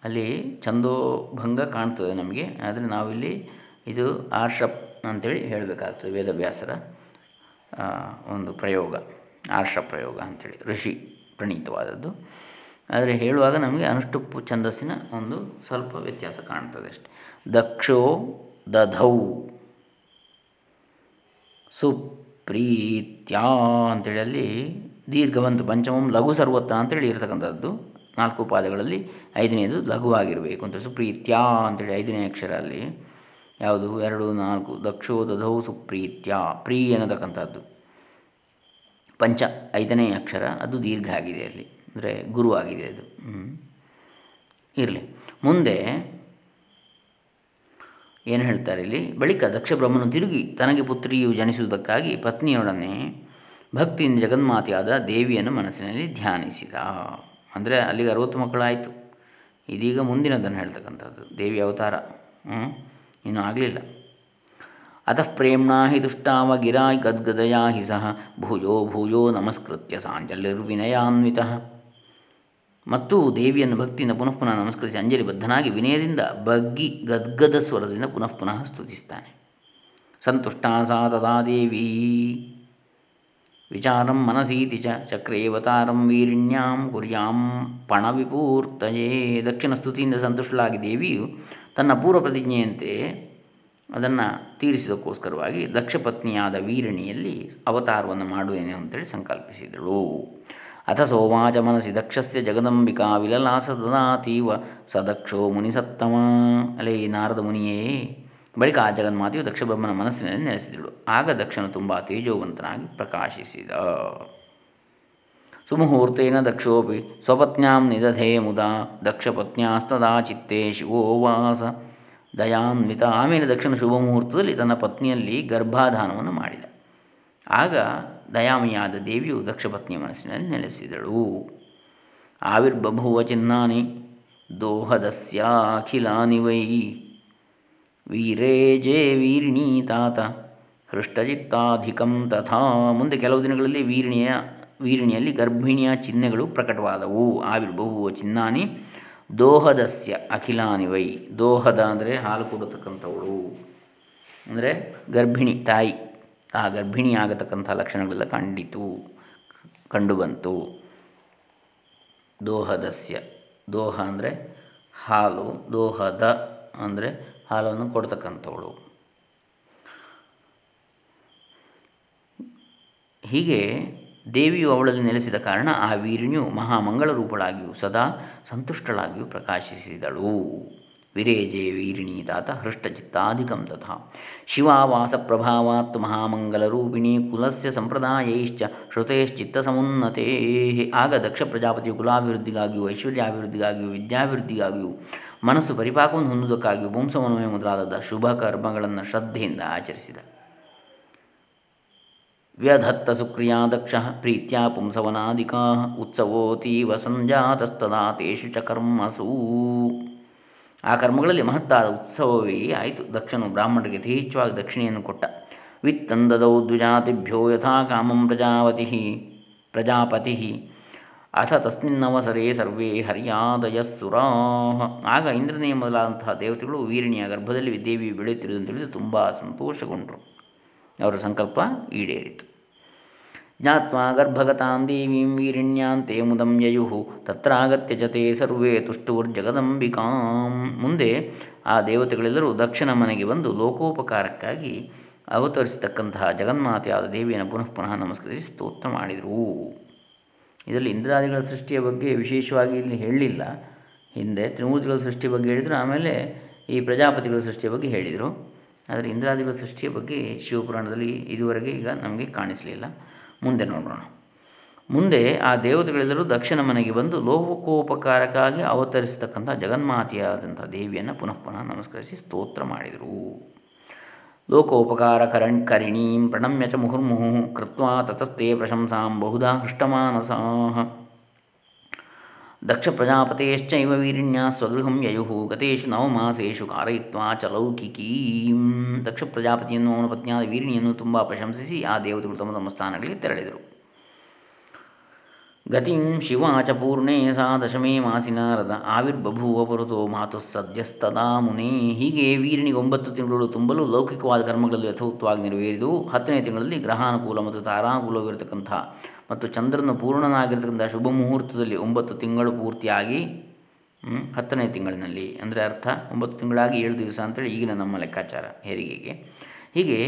ಅಲ್ಲಿ ಛಂದೋಭಂಗ ಕಾಣ್ತದೆ ನಮಗೆ. ಆದರೆ ನಾವಿಲ್ಲಿ ಇದು ಆರ್ಷಪ್ ಅಂಥೇಳಿ ಹೇಳಬೇಕಾಗ್ತದೆ ವೇದವ್ಯಾಸರ. ಒಂದು ಪ್ರಯೋಗ, ಆರ್ಷ ಪ್ರಯೋಗ ಅಂಥೇಳಿ ಋಷಿ ಪ್ರಣೀತವಾದದ್ದು. ಆದರೆ ಹೇಳುವಾಗ ನಮಗೆ ಅನುಷ್ಟುಪ್ ಛಂದಸ್ಸಿನ ಒಂದು ಸ್ವಲ್ಪ ವ್ಯತ್ಯಾಸ ಕಾಣ್ತದೆ ಅಷ್ಟೆ. ದಕ್ಷೋ ದಧೌ ಸುಪ್ರೀತ್ಯ ಅಂತೇಳಿ ಅಲ್ಲಿ ದೀರ್ಘ ಬಂತು ಪಂಚಮಂ ಲಘು ಸರ್ವತ್ರ ಅಂತೇಳಿ ಇರತಕ್ಕಂಥದ್ದು. ನಾಲ್ಕು ಪಾದಗಳಲ್ಲಿ ಐದನೇದು ಲಘುವಾಗಿರಬೇಕು ಅಂತ ಸುಪ್ರೀತ್ಯ ಅಂತೇಳಿ ಐದನೇ ಅಕ್ಷರ ಅಲ್ಲಿ. ಯಾವುದು? ಎರಡು, ನಾಲ್ಕು. ದಕ್ಷೋ ದಧೌ ಸುಪ್ರೀತ್ಯ. ಪ್ರೀ ಅನ್ನತಕ್ಕಂಥದ್ದು ಪಂಚ, ಐದನೇ ಅಕ್ಷರ. ಅದು ದೀರ್ಘ ಆಗಿದೆ ಅಲ್ಲಿ. ಅಂದರೆ ಗುರು ಆಗಿದೆ ಅದು. ಇರಲಿ. ಮುಂದೆ ಏನು ಹೇಳ್ತಾರೆ ಇಲ್ಲಿ? ಬಳಿಕ ದಕ್ಷ ಬ್ರಹ್ಮನು ತಿರುಗಿ ತನಗೆ ಪುತ್ರಿಯು ಜನಿಸುವುದಕ್ಕಾಗಿ ಪತ್ನಿಯೊಡನೆ ಭಕ್ತಿಯಿಂದ ಜಗನ್ಮಾತೆಯಾದ ದೇವಿಯನ್ನು ಮನಸ್ಸಿನಲ್ಲಿ ಧ್ಯಾನಿಸಿದ. ಅಂದರೆ ಅಲ್ಲಿಗೆ ಅರವತ್ತು ಮಕ್ಕಳಾಯಿತು. ಇದೀಗ ಮುಂದಿನದನ್ನು ಹೇಳ್ತಕ್ಕಂಥದ್ದು. ದೇವಿ ಅವತಾರ. ಇನ್ನೂ ಆಗಲಿಲ್ಲ. ಅತಃ ಪ್ರೇಮ್ಣ ಹಿ ದುಷ್ಟಾವ ಗಿರಾ ಗದ್ಗದಯಾ ಹಿ ಸಹ ಭೂಯೋ ಭೂಯೋ ನಮಸ್ಕೃತ್ಯ ಸಾಂಜಲಿರ್ವಿನಯಾನ್ವಿತ ಮತ್ತು ದೇವಿಯನ್ನು ಭಕ್ತಿಯಿಂದ ಪುನಃ ಪುನಃ ನಮಸ್ಕರಿಸಿ ಅಂಜಲಿ ಬದ್ಧನಾಗಿ ವಿನಯದಿಂದ ಬಗ್ಗಿ ಗದ್ಗದ ಸ್ವರದಿಂದ ಪುನಃ ಪುನಃ ಸ್ತುತಿಸ್ತಾನೆ. ಸಂತುಷ್ಟಾ ಸಾ ತದಾ ದೇವಿ. ವಿಚಾರಂ ಮನಸೀತಿ ಚ ಚಕ್ರೇವತಾರಂ ವೀರಿಣ್ಯಾಂ ಕುರ್ಯಾಂ ಪಣವಿಪೂರ್ತಯೇ. ದಕ್ಷಿಣ ಸ್ತುತಿಯಿಂದ ಸಂತುಷ್ಟಳಾಗಿ ದೇವಿಯು ತನ್ನ ಪೂರ್ವ ಪ್ರತಿಜ್ಞೆಯಂತೆ ಅದನ್ನು ತೀರಿಸಿದಕ್ಕೋಸ್ಕರವಾಗಿ ದಕ್ಷಪತ್ನಿಯಾದ ವೀರಣಿಯಲ್ಲಿ ಅವತಾರವನ್ನು ಮಾಡುವೇನೆ ಅಂತೇಳಿ ಸಂಕಲ್ಪಿಸಿದಳು. ಅಥ ಸೋವಾಚ ಮನಸ್ಸಿ ದಕ್ಷಸ್ಯ ಜಗದಂಬಿಕಾ ವಿಲಲಾಸ ದದಾತೀವ ಸದಕ್ಷೋ ಮುನಿಸತ್ತಮ ಸತ್ತಮ. ಈ ನಾರದ ಮುನಿಯೇ. ಬಳಿಕ ಆ ಜಗನ್ಮಾತೆಯು ದಕ್ಷಬ್ರಹ್ಮನ ಮನಸ್ಸಿನಲ್ಲಿ ನೆಲೆಸಿದಳು. ಆಗ ದಕ್ಷನು ತುಂಬ ತೇಜೋವಂತನಾಗಿ ಪ್ರಕಾಶಿಸಿದ. ಸುಮುಹೂರ್ತೇನ ದಕ್ಷೋಪಿ ಸ್ವಪತ್ನ್ಯಾಂ ನಿದಧೇ ಮುದಾ ದಕ್ಷಪತ್ನ್ಯಾಸ್ತದಾ ಚಿತ್ತೇ ಶಿವೋವಾಸ ದಯಾನ್ವಿತ ಆಮೇಲೆ ದಕ್ಷನ ಶುಭ ಮುಹೂರ್ತದಲ್ಲಿ ತನ್ನ ಪತ್ನಿಯಲ್ಲಿ ಗರ್ಭಾಧಾನವನ್ನು ಮಾಡಿದ. ಆಗ ದಯಾಮಿಯಾದ ದೇವಿಯು ದಕ್ಷಪತ್ನಿಯ ಮನಸ್ಸಿನಲ್ಲಿ ನೆಲೆಸಿದಳು. ಆವಿರ್ಬಭುವ ಚಿನ್ನಾನಿ ದೋಹದಸ್ಯಾಖಿಲಾನಿ ವೈ ವೀರೇ ಜೇ ವೀರಿಣಿ ತಾತ ಹೃಷ್ಟಚಿತ್ತಾಧಿಕಂ ತಥಾ. ಮುಂದೆ ಕೆಲವು ದಿನಗಳಲ್ಲಿ ವೀರಿಣಿಯ ವೀರಿಣಿಯಲ್ಲಿ ಗರ್ಭಿಣಿಯ ಚಿಹ್ನೆಗಳು ಪ್ರಕಟವಾದವು. ಆವಿರ್ಬಹುವ ಚಿನ್ನಾನಿ, ದೋಹದಸ್ಯ ಅಖಿಲಾನಿ ವೈ. ದೋಹದ ಅಂದರೆ ಹಾಲು ಕೊಡತಕ್ಕಂಥವಳು ಅಂದರೆ ಗರ್ಭಿಣಿ ತಾಯಿ. ಆ ಗರ್ಭಿಣಿ ಆಗತಕ್ಕಂಥ ಲಕ್ಷಣಗಳೆಲ್ಲ ಕಂಡಿತು, ಕಂಡುಬಂತು. ದೋಹದಸ್ಯ. ದೋಹ ಅಂದರೆ ಹಾಲು, ದೋಹದ ಅಂದರೆ ಹಾಲನ್ನು ಕೊಡ್ತಕ್ಕಂಥವಳು. ಹೀಗೆ ದೇವಿಯು ಅವಳಲ್ಲಿ ನೆಲೆಸಿದ ಕಾರಣ ಆ ವೀರಿಣಿಯು ಮಹಾಮಂಗಳ ರೂಪಳಾಗಿಯೂ ಸದಾ ಸಂತುಷ್ಟಳಾಗಿಯೂ ಪ್ರಕಾಶಿಸಿದಳು. ವಿರೇಜೆ ವೀರಿಣಿ ತಾತ ಹೃಷ್ಟಚಿತ್ತಾಧಿಕಂ ತಥಾ. ಶಿವಾವಾಸ ಪ್ರಭಾವಾತ್ ಮಹಾಮಂಗಲರೂಪಿಣಿ ಕುಲಸ್ಯ ಸಂಪ್ರದಾಯೈಶ್ಚ ಶ್ರುತೇಶ್ಚಿತ್ತಸಮುನ್ನತೇ ಆಗ ದಕ್ಷ ಪ್ರಜಾಪತಿಯು ಕುಲಾಭಿವೃದ್ಧಿಗಾಗಿಯೂ ಐಶ್ವರ್ಯಾಭಿವೃದ್ಧಿಗಾಗಿಯೂ ವಿದ್ಯಾಭಿವೃದ್ಧಿಗಾಗಿಯೂ ಮನಸ್ಸು ಪರಿಪಾಕವನ್ನು ಹೊಂದುವುದಕ್ಕಾಗಿಯೂ ಪುಂಸವನ್ವಯ ಮೊದಲಾದ ಶುಭ ಕರ್ಮಗಳನ್ನು ಶ್ರದ್ಧೆಯಿಂದ ಆಚರಿಸಿದ. ವ್ಯಧತ್ತ ಸುಕ್ರಿಯಾ ದಕ್ಷ ಪ್ರೀತ್ಯ ಪುಂಸವನಾದಿಕಾ ಉತ್ಸವೋತೀವ ಸಂಜಾತಸ್ತದಾ ತೇಷು ಚ ಕರ್ಮಸೂ. ಆ ಕರ್ಮಗಳಲ್ಲಿ ಮಹತ್ತಾದ ಉತ್ಸವವೇ ಆಯಿತು. ದಕ್ಷನು ಬ್ರಾಹ್ಮಣರಿಗೆ ಯಥೇಚ್ಛವಾಗಿ ದಕ್ಷಿಣೆಯನ್ನು ಕೊಟ್ಟ. ವಿತ್ತಂದದೌ ದ್ವಿಜಾತಿಭ್ಯೋ ಯಥಾ ಕಾಮಂ ಪ್ರಜಾವತಿ, ಪ್ರಜಾಪತಿ, ಅಥ ತಸ್ಮಿನ್ನವಸರೇ ಸರ್ವೇ ಹರ್ಯಾದಯಸ್ಸುರಾ ಆಗ ಇಂದ್ರನೇ ಮೊದಲಾದಂತಹ ದೇವತೆಗಳು ವೀರಿಣಿಯ ಗರ್ಭದಲ್ಲಿ ದೇವಿ ಬೆಳೆಯುತ್ತಿರುವುದನ್ನು ತಿಳಿದು ತುಂಬ ಸಂತೋಷಗೊಂಡರು. ಅವರ ಸಂಕಲ್ಪ ಈಡೇರಿತು. ಜ್ಞಾತ್ವಾ ಗರ್ಭಗತಾಂ ದೇವೀಂ ವೀರಿಣ್ಯಾಂತೆ ಮುದಂ ಯಯು ತತ್ರಾಗತ್ಯ ಜತೆ ಸರ್ವೇ ತುಷ್ಟುರ್ಜಗದಂಬಿಕಾಂ ಮುಂದೆ ಆ ದೇವತೆಗಳೆಲ್ಲರೂ ದಕ್ಷಿಣ ಮನೆಗೆ ಬಂದು ಲೋಕೋಪಕಾರಕ್ಕಾಗಿ ಅವತರಿಸತಕ್ಕಂತಹ ಜಗನ್ಮಾತೆಯಾದ ದೇವಿಯನ್ನು ಪುನಃ ಪುನಃ ನಮಸ್ಕರಿಸಿ ಸ್ತೋತ್ರ ಮಾಡಿದರು. ಇದರಲ್ಲಿ ಇಂದ್ರಾದಿಗಳ ಸೃಷ್ಟಿಯ ಬಗ್ಗೆ ವಿಶೇಷವಾಗಿ ಇಲ್ಲಿ ಹೇಳಲಿಲ್ಲ ಹಿಂದೆ ತ್ರಿಮೂರ್ತಿಗಳ ಸೃಷ್ಟಿಯ ಬಗ್ಗೆ ಹೇಳಿದರು, ಆಮೇಲೆ ಈ ಪ್ರಜಾಪತಿಗಳ ಸೃಷ್ಟಿಯ ಬಗ್ಗೆ ಹೇಳಿದರು. ಆದರೆ ಇಂದ್ರಾದಿಗಳ ಸೃಷ್ಟಿಯ ಬಗ್ಗೆ ಶಿವಪುರಾಣದಲ್ಲಿ ಇದುವರೆಗೆ ಈಗ ನಮಗೆ ಕಾಣಿಸಲಿಲ್ಲ. ಮುಂದೆ ನೋಡೋಣ. ಮುಂದೆ ಆ ದೇವತೆಗಳೆಲ್ಲರೂ ದಕ್ಷಿಣ ಮನೆಗೆ ಬಂದು ಲೋಕೋಪಕಾರಕ್ಕಾಗಿ ಅವತರಿಸತಕ್ಕಂಥ ಜಗನ್ಮಾತೆಯಾದಂಥ ದೇವಿಯನ್ನು ಪುನಃ ಪುನಃ ನಮಸ್ಕರಿಸಿ ಸ್ತೋತ್ರ ಮಾಡಿದರು. ಲೋಕೋಪಕಾರ ಕರಣ್ ಕರಿಣೀಂ ಪ್ರಣಮ್ಯ ಚ ಮುಹುರ್ಮುಹು ಕೃತ್ವಾ ತತಸ್ತೆ ಪ್ರಶಂಸಾಂ ಬಹುಧಾ ಹೃಷ್ಟಮಾನಸಾ. ದಕ್ಷ ಪ್ರಜಾಪತೆಯಶ್ಚೈವ ವೀರಿಣ್ಯ ಸ್ವಗೃಹಂ ಯಯುಹು ಗತೇಶು ನವಮಾಸೇಶು ಕಾರಯಿತ್ವಾ ಚಲೌಕಿಕೀಂ ಲೌಕಿಕೀಂ ದಕ್ಷ ಪ್ರಜಾಪತಿಯನ್ನು ಅವನ ಪತ್ನಿಯಾದ ವೀರಿಣಿಯನ್ನು ತುಂಬ ಪ್ರಶಂಸಿಸಿ ಆ ದೇವತೆಗಳು ತಮ್ಮ ತಮ್ಮ ಸ್ಥಾನಗಳಿಗೆ ತೆರಳಿದರು. ಗತಿಂ ಶಿವಾಚ ಪೂರ್ಣೇ ಸಾ ದಶಮೇ ಮಾಸಿನ ರದ ಆವಿರ್ಬಭೂವ ಪುರತೋ ಮಾತು ಸದ್ಯಸ್ತದಾ ಮುನೇ। ಹೀಗೆ ವೀರಿಣಿಗೆ ಒಂಬತ್ತು ತಿಂಗಳು ತುಂಬಲು ಲೌಕಿಕವಾದ ಕರ್ಮಗಳಲ್ಲಿ ಯಥೋಕ್ತವಾಗಿ ನೆರವೇರಿದು, ಹತ್ತನೇ ತಿಂಗಳಲ್ಲಿ ಗ್ರಹಾನುಕೂಲ ಮತ್ತು ತಾರಾನುಕೂಲವಿರತಕ್ಕಂಥ ಮತ್ತು ಚಂದ್ರನು ಪೂರ್ಣನಾಗಿರ್ತಕ್ಕಂಥ ಶುಭ ಮುಹೂರ್ತದಲ್ಲಿ ಒಂಬತ್ತು ತಿಂಗಳು ಪೂರ್ತಿಯಾಗಿ ಹತ್ತನೇ ತಿಂಗಳಿನಲ್ಲಿ, ಅಂದರೆ ಅರ್ಥ ಒಂಬತ್ತು ತಿಂಗಳಾಗಿ ಏಳು ದಿವಸ ಅಂತೇಳಿ ಈಗಿನ ನಮ್ಮ ಲೆಕ್ಕಾಚಾರ, ಹೆರಿಗೆಗೆ. ಹೀಗೆ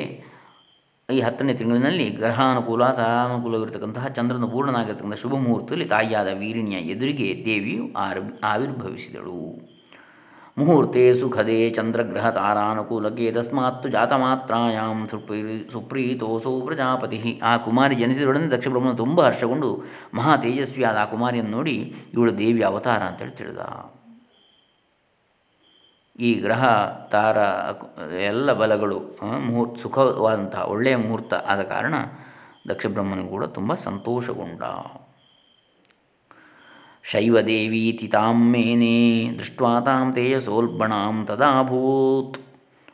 ಈ ಹತ್ತನೇ ತಿಂಗಳಿನಲ್ಲಿ ಗ್ರಹಾನುಕೂಲ ತಾರಾನುಕೂಲವಿರತಕ್ಕಂತಹ ಚಂದ್ರನ ಪೂರ್ಣನಾಗಿರ್ತಕ್ಕಂಥ ಶುಭ ಮುಹೂರ್ತದಲ್ಲಿ ತಾಯಿಯಾದ ವೀರಿಣಿಯ ಎದುರಿಗೆ ದೇವಿಯು ಆರ್, ಆವಿರ್ಭವಿಸಿದಳು. ಮುಹೂರ್ತೆ ಸುಖದೆ ಚಂದ್ರಗ್ರಹ ತಾರಾನುಕೂಲಕ್ಕೆ ತಸ್ಮಾತ್ತು ಜಾತಮಾತ್ರಾಯಾಂ ಸುಪ್ರೀ ಸುಪ್ರೀತೋಸೋ ಪ್ರಜಾಪತಿ ಆ ಕುಮಾರಿ ಜನಿಸಿದೊಡನೆ ದಕ್ಷ ಬ್ರಹ್ಮನು ತುಂಬ ಹರ್ಷಗೊಂಡು ಮಹಾ ತೇಜಸ್ವಿಯಾದ ಆ ಕುಮಾರಿಯನ್ನು ನೋಡಿ ಇವಳು ದೇವಿ ಅವತಾರ ಅಂತೇಳಿ ತಿಳಿದ ಈ ಗ್ರಹ ತಾರ ಎಲ್ಲ ಬಲಗಳು ಮುಹೂರ್ತ ಸುಖವಾದಂತಹ ಒಳ್ಳೆಯ ಮುಹೂರ್ತ ಆದ ಕಾರಣ ದಕ್ಷ ಬ್ರಹ್ಮನು ಕೂಡ ತುಂಬ ಸಂತೋಷಗೊಂಡ ಶೈವದೇವೀತಿ ತಾಂ ಮೇನೆ ದೃಷ್ಟ್ವಾ ತಾಂ ತೇಜಸೋಲ್ಬಣಾಂ ತದಾಭೂತ್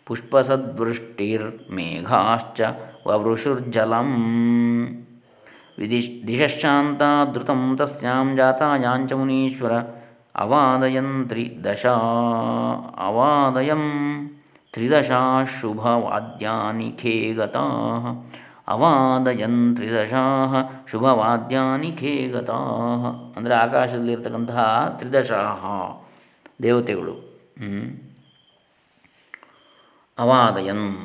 ಪುಷ್ಪಸದ್ವೃಷ್ಟಿರ್ಮೇಘಾಶ್ಚ ವವೃಷುರ್ಜಲಂ ವಿದಿಶ್ ದಿಶಶಾಂತಾದೃತಂ ತಸ್ಯಾಂ ಜಾತಾಯಾಂಚ ಮುನೀಶ್ವರ ಅವಾದಯನ್ ತ್ರಿದಶಾ ಅವಾದಯಂ ತ್ರಿದಶಾ ಶುಭವಾದ್ಯಾನಿ ಖೇಗತಾ ಅವಾದಯನ್ ತ್ರಿದಶಾ ಶುಭವಾದ್ಯಾನಿ ಖೇಗತಾ ಅಂದರೆ ಆಕಾಶದಲ್ಲಿರ್ತಕ್ಕಂತಹ ತ್ರಿದಶಾಹ, ದೇವತೆಗಳು. ಅವಾದಯನ್,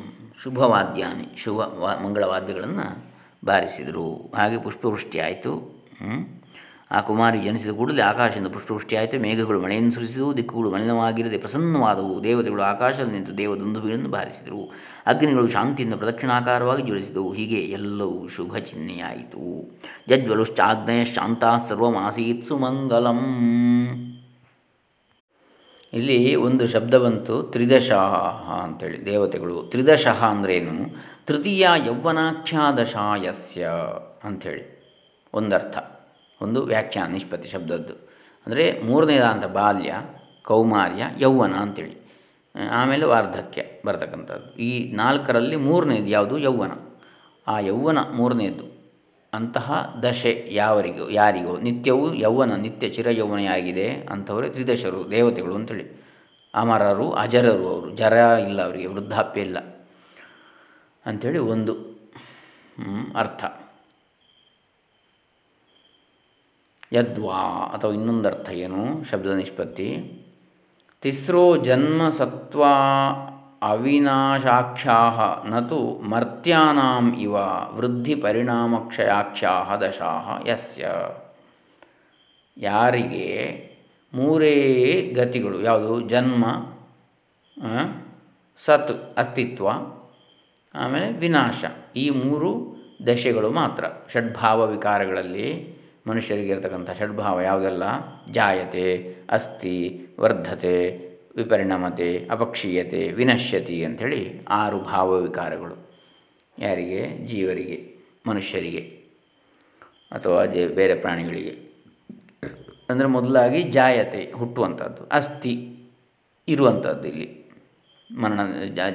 ಶುಭವಾದ್ಯಾನಿ, ಶುಭ ವಾ, ಮಂಗಳವಾದ್ಯಗಳನ್ನು ಬಾರಿಸಿದರು. ಹಾಗೆ ಪುಷ್ಪವೃಷ್ಟಿ ಆಯಿತು. ಆ ಕುಮಾರಿ ಜನಿಸಿದ ಕೂಡಲೇ ಆಕಾಶದಿಂದ ಪುಷ್ಪವೃಷ್ಟಿಯಾಯಿತು. ಮೇಘಗಳು ಮಳೆಯನ್ನು ಸುರಿಸಿದವು, ದಿಕ್ಕುಗಳು ಮಲಿನವಾಗಿರದೆ ಪ್ರಸನ್ನವಾದವು. ದೇವತೆಗಳು ಆಕಾಶದಲ್ಲಿ ನಿಂತು ದೇವದುಂದುಬಿಗಳನ್ನು ಬಾರಿಸಿದರು. ಅಗ್ನಿಗಳು ಶಾಂತಿಯಿಂದ ಪ್ರದಕ್ಷಿಣಾಕಾರವಾಗಿ ಜ್ವಲಿಸಿದವು. ಹೀಗೆ ಎಲ್ಲವೂ ಶುಭ ಚಿಹ್ನೆಯಾಯಿತು. ಜಜ್ವಲುಶ್ಚಾಗ್ನೇಯ ಶಾಂತ ಸರ್ವಮಾಸೀತ್ ಸುಮಂಗಲಂ ಇಲ್ಲಿ ಒಂದು ಶಬ್ದ ಬಂತು. ತ್ರಿದಶಃ ಅಂತೇಳಿ. ದೇವತೆಗಳು ತ್ರಿದಶಃ ಅಂದ್ರೇನು? ತೃತೀಯ ಯೌವನಾಖ್ಯಾದಶಾಯಸ್ಯ ಅಂಥೇಳಿ ಒಂದರ್ಥ. ಒಂದು ವ್ಯಾಖ್ಯಾನ, ನಿಷ್ಪತ್ತಿ ಶಬ್ದದ್ದು. ಅಂದರೆ ಮೂರನೇದಾಂತ ಬಾಲ್ಯ, ಕೌಮಾರ್ಯ, ಯೌವನ ಅಂತೇಳಿ. ಆಮೇಲೆ ವಾರ್ಧಕ್ಯ ಬರ್ತಕ್ಕಂಥದ್ದು. ಈ ನಾಲ್ಕರಲ್ಲಿ ಮೂರನೇದು ಯಾವುದು? ಯೌವನ. ಆ ಯೌವನ ಮೂರನೇದು. ಅಂತಹ ದಶೆ ಯಾವರಿಗೋ, ಯಾರಿಗೋ, ನಿತ್ಯವೂ ಯೌವನ, ನಿತ್ಯ ಚಿರ ಯೌವನ ಯಾಗಿದೆ ಅಂಥವರೇ ತ್ರಿದಶರು, ದೇವತೆಗಳು ಅಂತೇಳಿ. ಅಮರರು, ಅಜರರು ಅವರು. ಜರ ಇಲ್ಲ ಅವರಿಗೆ, ವೃದ್ಧಾಪ್ಯ ಇಲ್ಲ ಅಂಥೇಳಿ ಒಂದು ಅರ್ಥ. ಯದ್ವಾ ಅಥವಾ ಇನ್ನೊಂದು ಅರ್ಥ ಏನು? ಶಬ್ದ ನಿಷ್ಪತ್ತಿ. ತಿಸ್ರೋ ಜನ್ಮ ಸತ್ವ ಅವಿನಾಶಾಖ್ಯಾ ನತು ಮರ್ತ್ಯಾನಾಂ ಇವ ವೃದ್ಧಿ ಪರಿಣಾಮಕ್ಷಯಾಖ್ಯಾ ದಶಾ ಯಸ್ಯ. ಯಾರಿಗೆ? ಮೂರೇ ಗತಿಗಳು. ಯಾವುದು? ಜನ್ಮ ಸತ್, ಅಸ್ತಿತ್ವ, ಆಮೇಲೆ ವಿನಾಶ. ಈ ಮೂರು ದಶೆಗಳು ಮಾತ್ರ. ಷಡ್ಭಾವ ವಿಕಾರಗಳಲ್ಲಿ ಮನುಷ್ಯರಿಗೆ ಇರತಕ್ಕಂಥ ಷಡ್ಭಾವ ಯಾವುದೆಲ್ಲ? ಜಾಯತೆ, ಅಸ್ಥಿ, ವರ್ಧತೆ, ವಿಪರಿಣಮತೆ, ಅಪಕ್ಷೀಯತೆ, ವಿನಶ್ಯತಿ ಅಂಥೇಳಿ ಆರು ಭಾವವಿಕಾರಗಳು ಯಾರಿಗೆ? ಜೀವರಿಗೆ, ಮನುಷ್ಯರಿಗೆ ಅಥವಾ ಜ, ಬೇರೆ ಪ್ರಾಣಿಗಳಿಗೆ. ಅಂದರೆ ಮೊದಲಾಗಿ ಜಾಯತೆ, ಹುಟ್ಟುವಂಥದ್ದು, ಅಸ್ಥಿ ಇರುವಂಥದ್ದು ಇಲ್ಲಿ ಮರಣ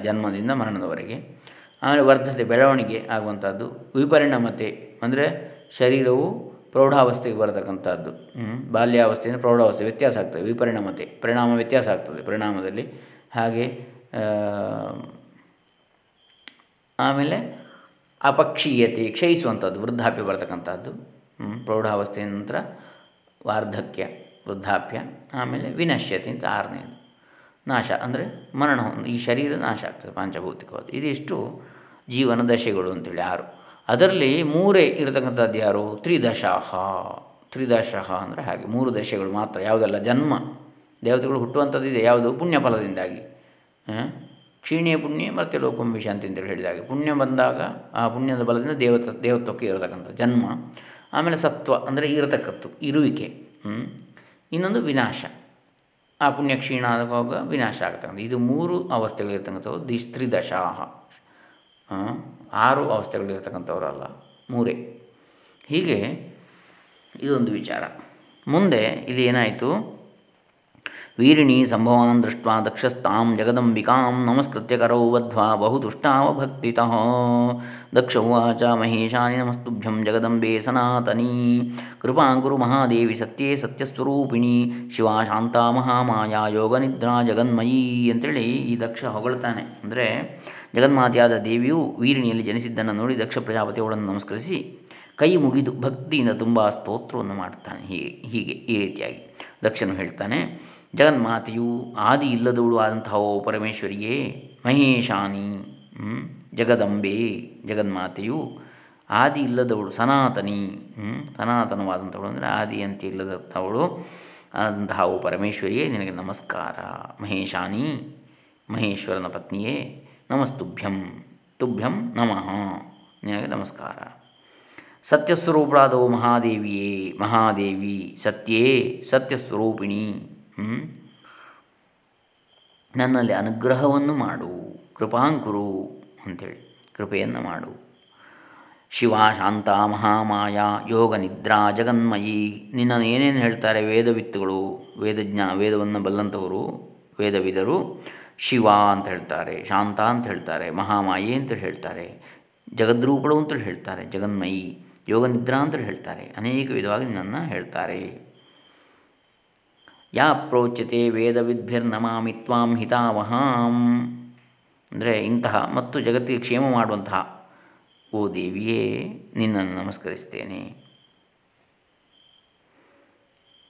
ಜನ್ಮದಿಂದ ಮರಣದವರೆಗೆ. ಆಮೇಲೆ ವರ್ಧತೆ, ಬೆಳವಣಿಗೆ ಆಗುವಂಥದ್ದು, ವಿಪರಿಣಮತೆ ಅಂದರೆ ಶರೀರವು ಪ್ರೌಢಾವಸ್ಥೆಗೆ ಬರತಕ್ಕಂಥದ್ದು. ಬಾಲ್ಯಾವಸ್ಥೆಯಿಂದ ಪ್ರೌಢಾವಸ್ಥೆ, ವ್ಯತ್ಯಾಸ ಆಗ್ತದೆ ವಿಪರಿಣಾಮತೆ ಪರಿಣಾಮ ವ್ಯತ್ಯಾಸ ಆಗ್ತದೆ ಪರಿಣಾಮದಲ್ಲಿ. ಹಾಗೆ ಆಮೇಲೆ ಅಪಕ್ಷೀಯತೆ, ಕ್ಷಯಿಸುವಂಥದ್ದು, ವೃದ್ಧಾಪ್ಯ ಬರತಕ್ಕಂಥದ್ದು. ಪ್ರೌಢಾವಸ್ಥೆಯ ನಂತರ ವಾರ್ಧಕ್ಯ, ವೃದ್ಧಾಪ್ಯ, ಆಮೇಲೆ ವಿನಶ್ಯತೆ ಅಂತ ಆರನೇದು. ನಾಶ ಅಂದರೆ ಮರಣ ಈ ಶರೀರ ನಾಶ ಆಗ್ತದೆ ಪಾಂಚಭೌತಿಕವಾದ ಇದಿಷ್ಟು ಜೀವನ ದಶೆಗಳು ಅಂತೇಳಿ ಆರು. ಅದರಲ್ಲಿ ಮೂರೇ ಇರತಕ್ಕಂಥದ್ದು ಯಾರು? ತ್ರಿದಶಃ. ತ್ರಿದಶಃ ಅಂದರೆ ಹಾಗೆ ಮೂರು ದಶೆಗಳು ಮಾತ್ರ, ಯಾವುದಲ್ಲ? ಜನ್ಮ. ದೇವತೆಗಳು ಹುಟ್ಟುವಂಥದ್ದಿದೆ ಯಾವುದು? ಪುಣ್ಯ ಫಲದಿಂದಾಗಿ ಕ್ಷೀಣಿಯ ಪುಣ್ಯ, ಮತ್ತು ಲೋಕಂ ವಿಶಾಂತಿ ಅಂತೇಳಿ ಹೇಳಿದಾಗೆ ಪುಣ್ಯ ಬಂದಾಗ ಆ ಪುಣ್ಯದ ಬಲದಿಂದ ದೇವತ, ದೇವತ್ವಕ್ಕೆ ಇರತಕ್ಕಂಥ ಜನ್ಮ. ಆಮೇಲೆ ಸತ್ವ ಅಂದರೆ ಇರತಕ್ಕದ್ದು, ಇರುವಿಕೆ. ಇನ್ನೊಂದು ವಿನಾಶ. ಆ ಪುಣ್ಯ ಕ್ಷೀಣ ಆದಾಗ ವಿನಾಶ ಆಗ್ತಕ್ಕಂಥ ಇದು ಮೂರು ಅವಸ್ಥೆಗಳಿರ್ತಕ್ಕಂಥವು ದಿಶ್ ತ್ರಿದಶಾಹ. ಆರು ಅವಸ್ಥೆಗಳಿರ್ತಕ್ಕಂಥವರಲ್ಲ ಮೂರೇ. ಹೀಗೆ ಇದೊಂದು ವಿಚಾರ. ಮುಂದೆ ಇಲ್ಲಿ ಏನಾಯಿತು? ವೀರಿಣಿ ಸಂಭವಾನ್ ದೃಷ್ಟ ದಕ್ಷಸ್ತಾಂ ಜಗದಂಬಿಕಾಂ ನಮಸ್ಕೃತ್ಯ ಕರೌ ವಧ್ವಾ ಬಹುತುಷ್ಟಾವಭಕ್ತಿತಃ. ದಕ್ಷ ಉವಾಚ ಮಹೇಶಾನಿ ನಮಸ್ತುಭ್ಯಂ ಜಗದಂಬೆ ಸನಾತನಿ. ಕೃಪಾಂಕುರು ಮಹಾದೇವಿ ಸತ್ಯೇ ಸತ್ಯಸ್ವರೂಪಿಣಿ. ಶಿವ ಶಾಂತ ಮಹಾಮಾಯಾ ಯೋಗನಿದ್ರಾ ಜಗನ್ಮಯೀ ಅಂತೇಳಿ ಈ ದಕ್ಷ ಹೊಗಳ್ತಾನೆ. ಅಂದರೆ ಜಗನ್ಮಾತೆಯಾದ ದೇವಿಯು ವೀರಿಣಿಯಲ್ಲಿ ಜನಿಸಿದ್ದನ್ನು ನೋಡಿ ದಕ್ಷ ಪ್ರಜಾಪತಿ ಅವಳನ್ನು ನಮಸ್ಕರಿಸಿ, ಕೈ ಮುಗಿದು ಭಕ್ತಿಯಿಂದ ತುಂಬ ಸ್ತೋತ್ರವನ್ನು ಮಾಡ್ತಾನೆ ಹೀಗೆ ಹೀಗೆ, ಈ ರೀತಿಯಾಗಿ ದಕ್ಷನು ಹೇಳ್ತಾನೆ, ಜಗನ್ಮಾತೆಯು ಆದಿ ಇಲ್ಲದವಳು ಆದಂತಹ ಓ ಪರಮೇಶ್ವರಿಯೇ, ಮಹೇಶಾನಿ ಜಗದಂಬೆ, ಜಗನ್ಮಾತೆಯು ಆದಿ ಇಲ್ಲದವಳು, ಸನಾತನಿ ಸನಾತನವಾದಂಥವಳು ಅಂದರೆ ಆದಿ ಅಂತ ಇಲ್ಲದಂಥವಳು ಆದಂತಹ ಓ ಪರಮೇಶ್ವರಿಯೇ, ನಿನಗೆ ನಮಸ್ಕಾರ. ಮಹೇಶಾನಿ, ಮಹೇಶ್ವರನ ಪತ್ನಿಯೇ ನಮಸ್ತುಭ್ಯಂ, ತುಭ್ಯಂ ನಮಃ. ನಿನಗೆ ನಮಸ್ಕಾರ. ಸತ್ಯಸ್ವರೂಪಳಾದವು ಮಹಾದೇವಿಯೇ, ಮಹಾದೇವಿ, ಸತ್ಯೇ, ಸತ್ಯಸ್ವರೂಪಿಣಿ. ನನ್ನಲ್ಲಿ ಅನುಗ್ರಹವನ್ನು ಮಾಡು, ಕೃಪಾಂಕುರು ಅಂಥೇಳಿ, ಕೃಪೆಯನ್ನು ಮಾಡು. ಶಿವ ಶಾಂತ ಮಹಾಮಾಯ, ಯೋಗ ನಿದ್ರಾ ಜಗನ್ಮಯಿ ನಿನ್ನನ್ನು ಏನೇನು ಹೇಳ್ತಾರೆ ವೇದವಿತ್ತುಗಳು, ವೇದಜ್ಞಾ, ವೇದವನ್ನು ಬಲ್ಲಂಥವರು, ವೇದವಿದರು ಶಿವ ಅಂತ ಹೇಳ್ತಾರೆ, ಶಾಂತ ಅಂತ ಹೇಳ್ತಾರೆ, ಮಹಾಮಾಯೆ ಅಂತ ಹೇಳ್ತಾರೆ, ಜಗದ್ರೂಪಳು ಅಂತ ಹೇಳ್ತಾರೆ, ಜಗನ್ಮಯಿ ಯೋಗ ನಿದ್ರಾ ಅಂತೇಳಿ ಹೇಳ್ತಾರೆ, ಅನೇಕ ವಿಧವಾಗಿ ನನ್ನ ಹೇಳ್ತಾರೆ. ಯಾ ಪ್ರೋಚ್ಯತೆ ವೇದವಿದ್ಭಿರ್ನಮಾಮಿ ತ್ವಾಂ ಹಿತಾವಹಾಂ. ಅಂದರೆ ಇಂತಹ ಮತ್ತು ಜಗತ್ತಿಗೆ ಕ್ಷೇಮ ಮಾಡುವಂತಹ, ಓ ದೇವಿಯೇ, ನಿನ್ನನ್ನು ನಮಸ್ಕರಿಸ್ತೇನೆ.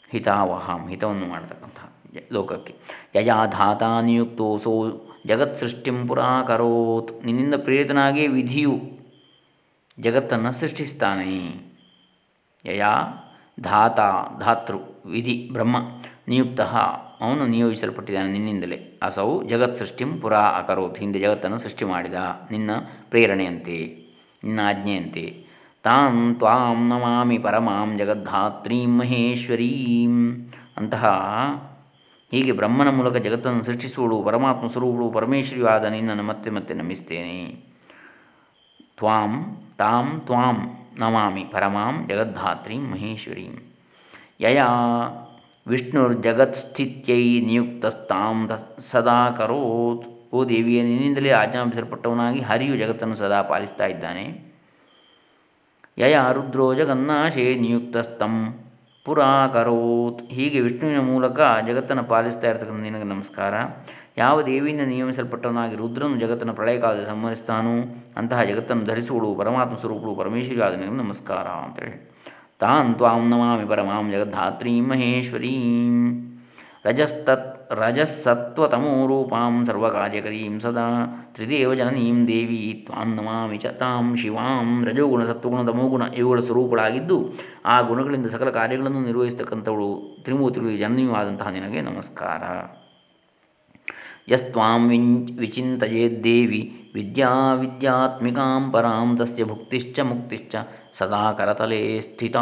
ಹಿತಾವಹಾಂ, ಹಿತವನ್ನು ಮಾಡತಕ್ಕಂತಹ. ಲೋಕಕ್ಕೆ. ಯಯಾ ಧಾತಾ ನಿಯುಕ್ತೋಸೋ ಜಗತ್ ಸೃಷ್ಟಿಂ ಪುರಾಕರೋತ್. ನಿನ್ನಿಂದ ಪ್ರೇರಿತನಾಗಿ ವಿಧಿಯು ಜಗತ್ತನ್ನು ಸೃಷ್ಟಿಸ್ತಾನೆ. ಯಯಾ ಧಾತ, ಧಾತೃ, ವಿಧಿ, ಬ್ರಹ್ಮ ನಿಯುಕ್ತ ಅವನು ನಿಯೋಜಿಸಲ್ಪಟ್ಟಿದ್ದಾನೆ ನಿನ್ನಿಂದಲೇ. ಅಸೌ ಜಗತ್ ಸೃಷ್ಟಿಂ ಪುರಾ ಅಕರೋತ್ ಹಿಂದೆ ಜಗತ್ತನ್ನು ಸೃಷ್ಟಿ ಮಾಡಿದ ನಿನ್ನ ಪ್ರೇರಣೆಯಂತೆ, ನಿನ್ನ ಆಜ್ಞೆಯಂತೆ. ತಾಂ ತ್ವಾಂ ನಮಾಮಿ ಪರಮಾಂ ಜಗದ್ಧಾತ್ರೀಂ ಮಹೇಶ್ವರೀಂ. ಅಂತಹ ಹೀಗೆ ಬ್ರಹ್ಮನ ಮೂಲಕ ಜಗತ್ತನ್ನು ಸೃಷ್ಟಿಸುವಳು, ಪರಮಾತ್ಮ ಸ್ವರೂಪಳು, ಪರಮೇಶ್ವರಿಯು ಆದ ನಿನ್ನನ್ನು ಮತ್ತೆ ಮತ್ತೆ ನಮಿಸ್ತೇನೆ. ತ್ವಾಂ, ತಾಂ, ತ್ವಾಂ, ನಮಾಮಿ, ಪರಮಾಂ, ಜಗದ್ಧಾತ್ರೀಂ, ಮಹೇಶ್ವರೀಂ. ಯಯಾ, ವಿಷ್ಣುರ್ಜಗತ್ಸ್ಥಿತ್ಯೈ ನಿಯುಕ್ತಸ್ತಾಂ ಸದಾ ಕರೋತ್. ಓ ದೇವಿಯ, ನಿನ್ನಿಂದಲೇ ಆಜ್ಞಾಪಿಸಲ್ಪಟ್ಟವನಾಗಿ ಹರಿಯು ಜಗತ್ತನ್ನು ಸದಾ ಪಾಲಿಸ್ತಾ ಇದ್ದಾನೆ. ಯಯ, ರುದ್ರೋ ಜಗನ್ನಾಶೇ ನಿಯುಕ್ತಸ್ತಂ. ಪುರಾಕರೋತ್. ಹೀಗೆ ವಿಷ್ಣುವಿನ ಮೂಲಕ ಜಗತ್ತನ್ನು ಪಾಲಿಸ್ತಾ ಇರತಕ್ಕಂಥ ನಿನಗೆ ನಮಸ್ಕಾರ. ಯಾವ ದೇವಿಯಿಂದ ನಿಯಮಿಸಲ್ಪಟ್ಟವನಾಗಿ ರುದ್ರನು ಜಗತ್ತನ್ನು ಪ್ರಳಯ ಕಾಲದಲ್ಲಿ ಸಂಹರಿಸ್ತಾನೋ, ಅಂತಹ ಜಗತ್ತನ್ನು ಧರಿಸುವಳು ಪರಮಾತ್ಮ ಸ್ವರೂಪಗಳು ಪರಮೇಶ್ವರಿ ಆದ ನಿನಗೆ ನಮಸ್ಕಾರ ಅಂತೇಳಿ ತಾನ್ ತ್ವಾಂ ನಮಾಮಿ ಪರಮಾಂ ಜಗದ್ಧಾತ್ರೀಂ ಮಹೇಶ್ವರೀಂ. ರಜಸ್ತತ್ ರಜಸ್ಸತ್ವತಮೋ ರೂಪಾಂ ಸರ್ವಕಾರ್ಯಕರೀಂ ಸದಾ ತ್ರಿದೇವ ಜನನೀಂ ದೇವಿ ತ್ವಾಂ ನಮಾಮಿ ಚ ತಾಂ ಶಿವಾಂ ರಜೋಗುಣ ಸತ್ವಗುಣ ತಮೋಗುಣ ಇವುಗಳ ಸ್ವರೂಪಗಳಾಗಿದ್ದು ಆ ಗುಣಗಳಿಂದ ಸಕಲ ಕಾರ್ಯಗಳನ್ನು ನಿರ್ವಹಿಸತಕ್ಕಂಥವಳು ತ್ರಿಮೂರ್ತಿಗಳಿಗೆ ಜನನಿಯೂ ಆದಂತಹ ನಿನಗೆ ನಮಸ್ಕಾರ. ಯಸ್ವಾಂ ವಿಂಚ್ ವಿಚಿಂತೆಯೇದ್ದೇವಿ ವಿದ್ಯಾ ವಿದ್ಯಾತ್ಮಿಕಾಂ ಪರಾಂ ತಸ್ಯ ಭುಕ್ತಿಶ್ಚ ಮುಕ್ತಿಶ್ಚ ಸದಾ ಕರತಲೇ ಸ್ಥಿತ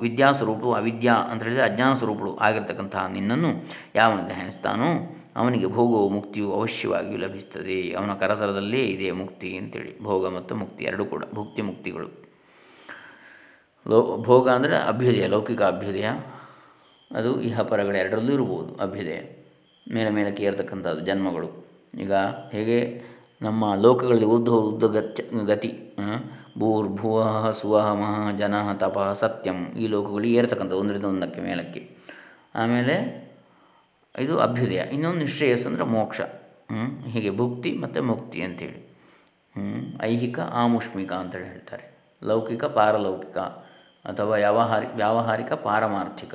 ವಿದ್ಯಾಸ್ವರೂಪಗಳು ಅವಿದ್ಯಾ ಅಂತ ಹೇಳಿದರೆ ಅಜ್ಞಾನ ಸ್ವರೂಪಳು ಆಗಿರ್ತಕ್ಕಂತಹ ನಿನ್ನನ್ನು ಯಾವನು ಧ್ಯಾನಿಸ್ತಾನೋ ಅವನಿಗೆ ಭೋಗವು ಮುಕ್ತಿಯು ಅವಶ್ಯವಾಗಿಯೂ ಲಭಿಸ್ತದೆ. ಅವನ ಕರತಲದಲ್ಲೇ ಇದೆ ಮುಕ್ತಿ ಅಂತೇಳಿ. ಭೋಗ ಮತ್ತು ಮುಕ್ತಿ ಎರಡೂ ಕೂಡ ಭುಕ್ತಿ ಮುಕ್ತಿಗಳು. ಲೋ, ಭೋಗ ಅಂದರೆ ಅಭ್ಯುದಯ, ಲೌಕಿಕ ಅಭ್ಯುದಯ. ಅದು ಇಹ ಪರಗಳ ಎರಡರಲ್ಲೂ ಇರ್ಬೋದು ಅಭ್ಯುದಯ. ಮೇಲೆ ಮೇಲಕ್ಕೆ ಏರ್ತಕ್ಕಂಥದ್ದು ಜನ್ಮಗಳು. ಈಗ ಹೇಗೆ ನಮ್ಮ ಲೋಕಗಳಲ್ಲಿ ಉರ್ಧ ಉದ್ದ ಗಚ್ಚ ಗತಿ ಭೂರ್ಭುವ ಸುವಹ ಮಹ ಜನ ತಪ ಸತ್ಯಂ. ಈ ಲೋಕಗಳು ಏರ್ತಕ್ಕಂಥ ಒಂದರಿಂದ ಒಂದಕ್ಕೆ ಮೇಲಕ್ಕೆ. ಆಮೇಲೆ ಇದು ಅಭ್ಯುದಯ. ಇನ್ನೊಂದು ನಿಶ್ರೇಯಸ್ ಅಂದರೆ ಮೋಕ್ಷ. ಹೀಗೆ ಭುಕ್ತಿ ಮತ್ತು ಮುಕ್ತಿ ಅಂತೇಳಿ ಐಹಿಕ, ಆಮುಷ್ಮಿಕ ಅಂತೇಳಿ ಹೇಳ್ತಾರೆ. ಲೌಕಿಕ, ಪಾರಲೌಕಿಕ ಅಥವಾ ವ್ಯಾವಹಾರಿ ವ್ಯಾವಹಾರಿಕ, ಪಾರಮಾರ್ಥಿಕ.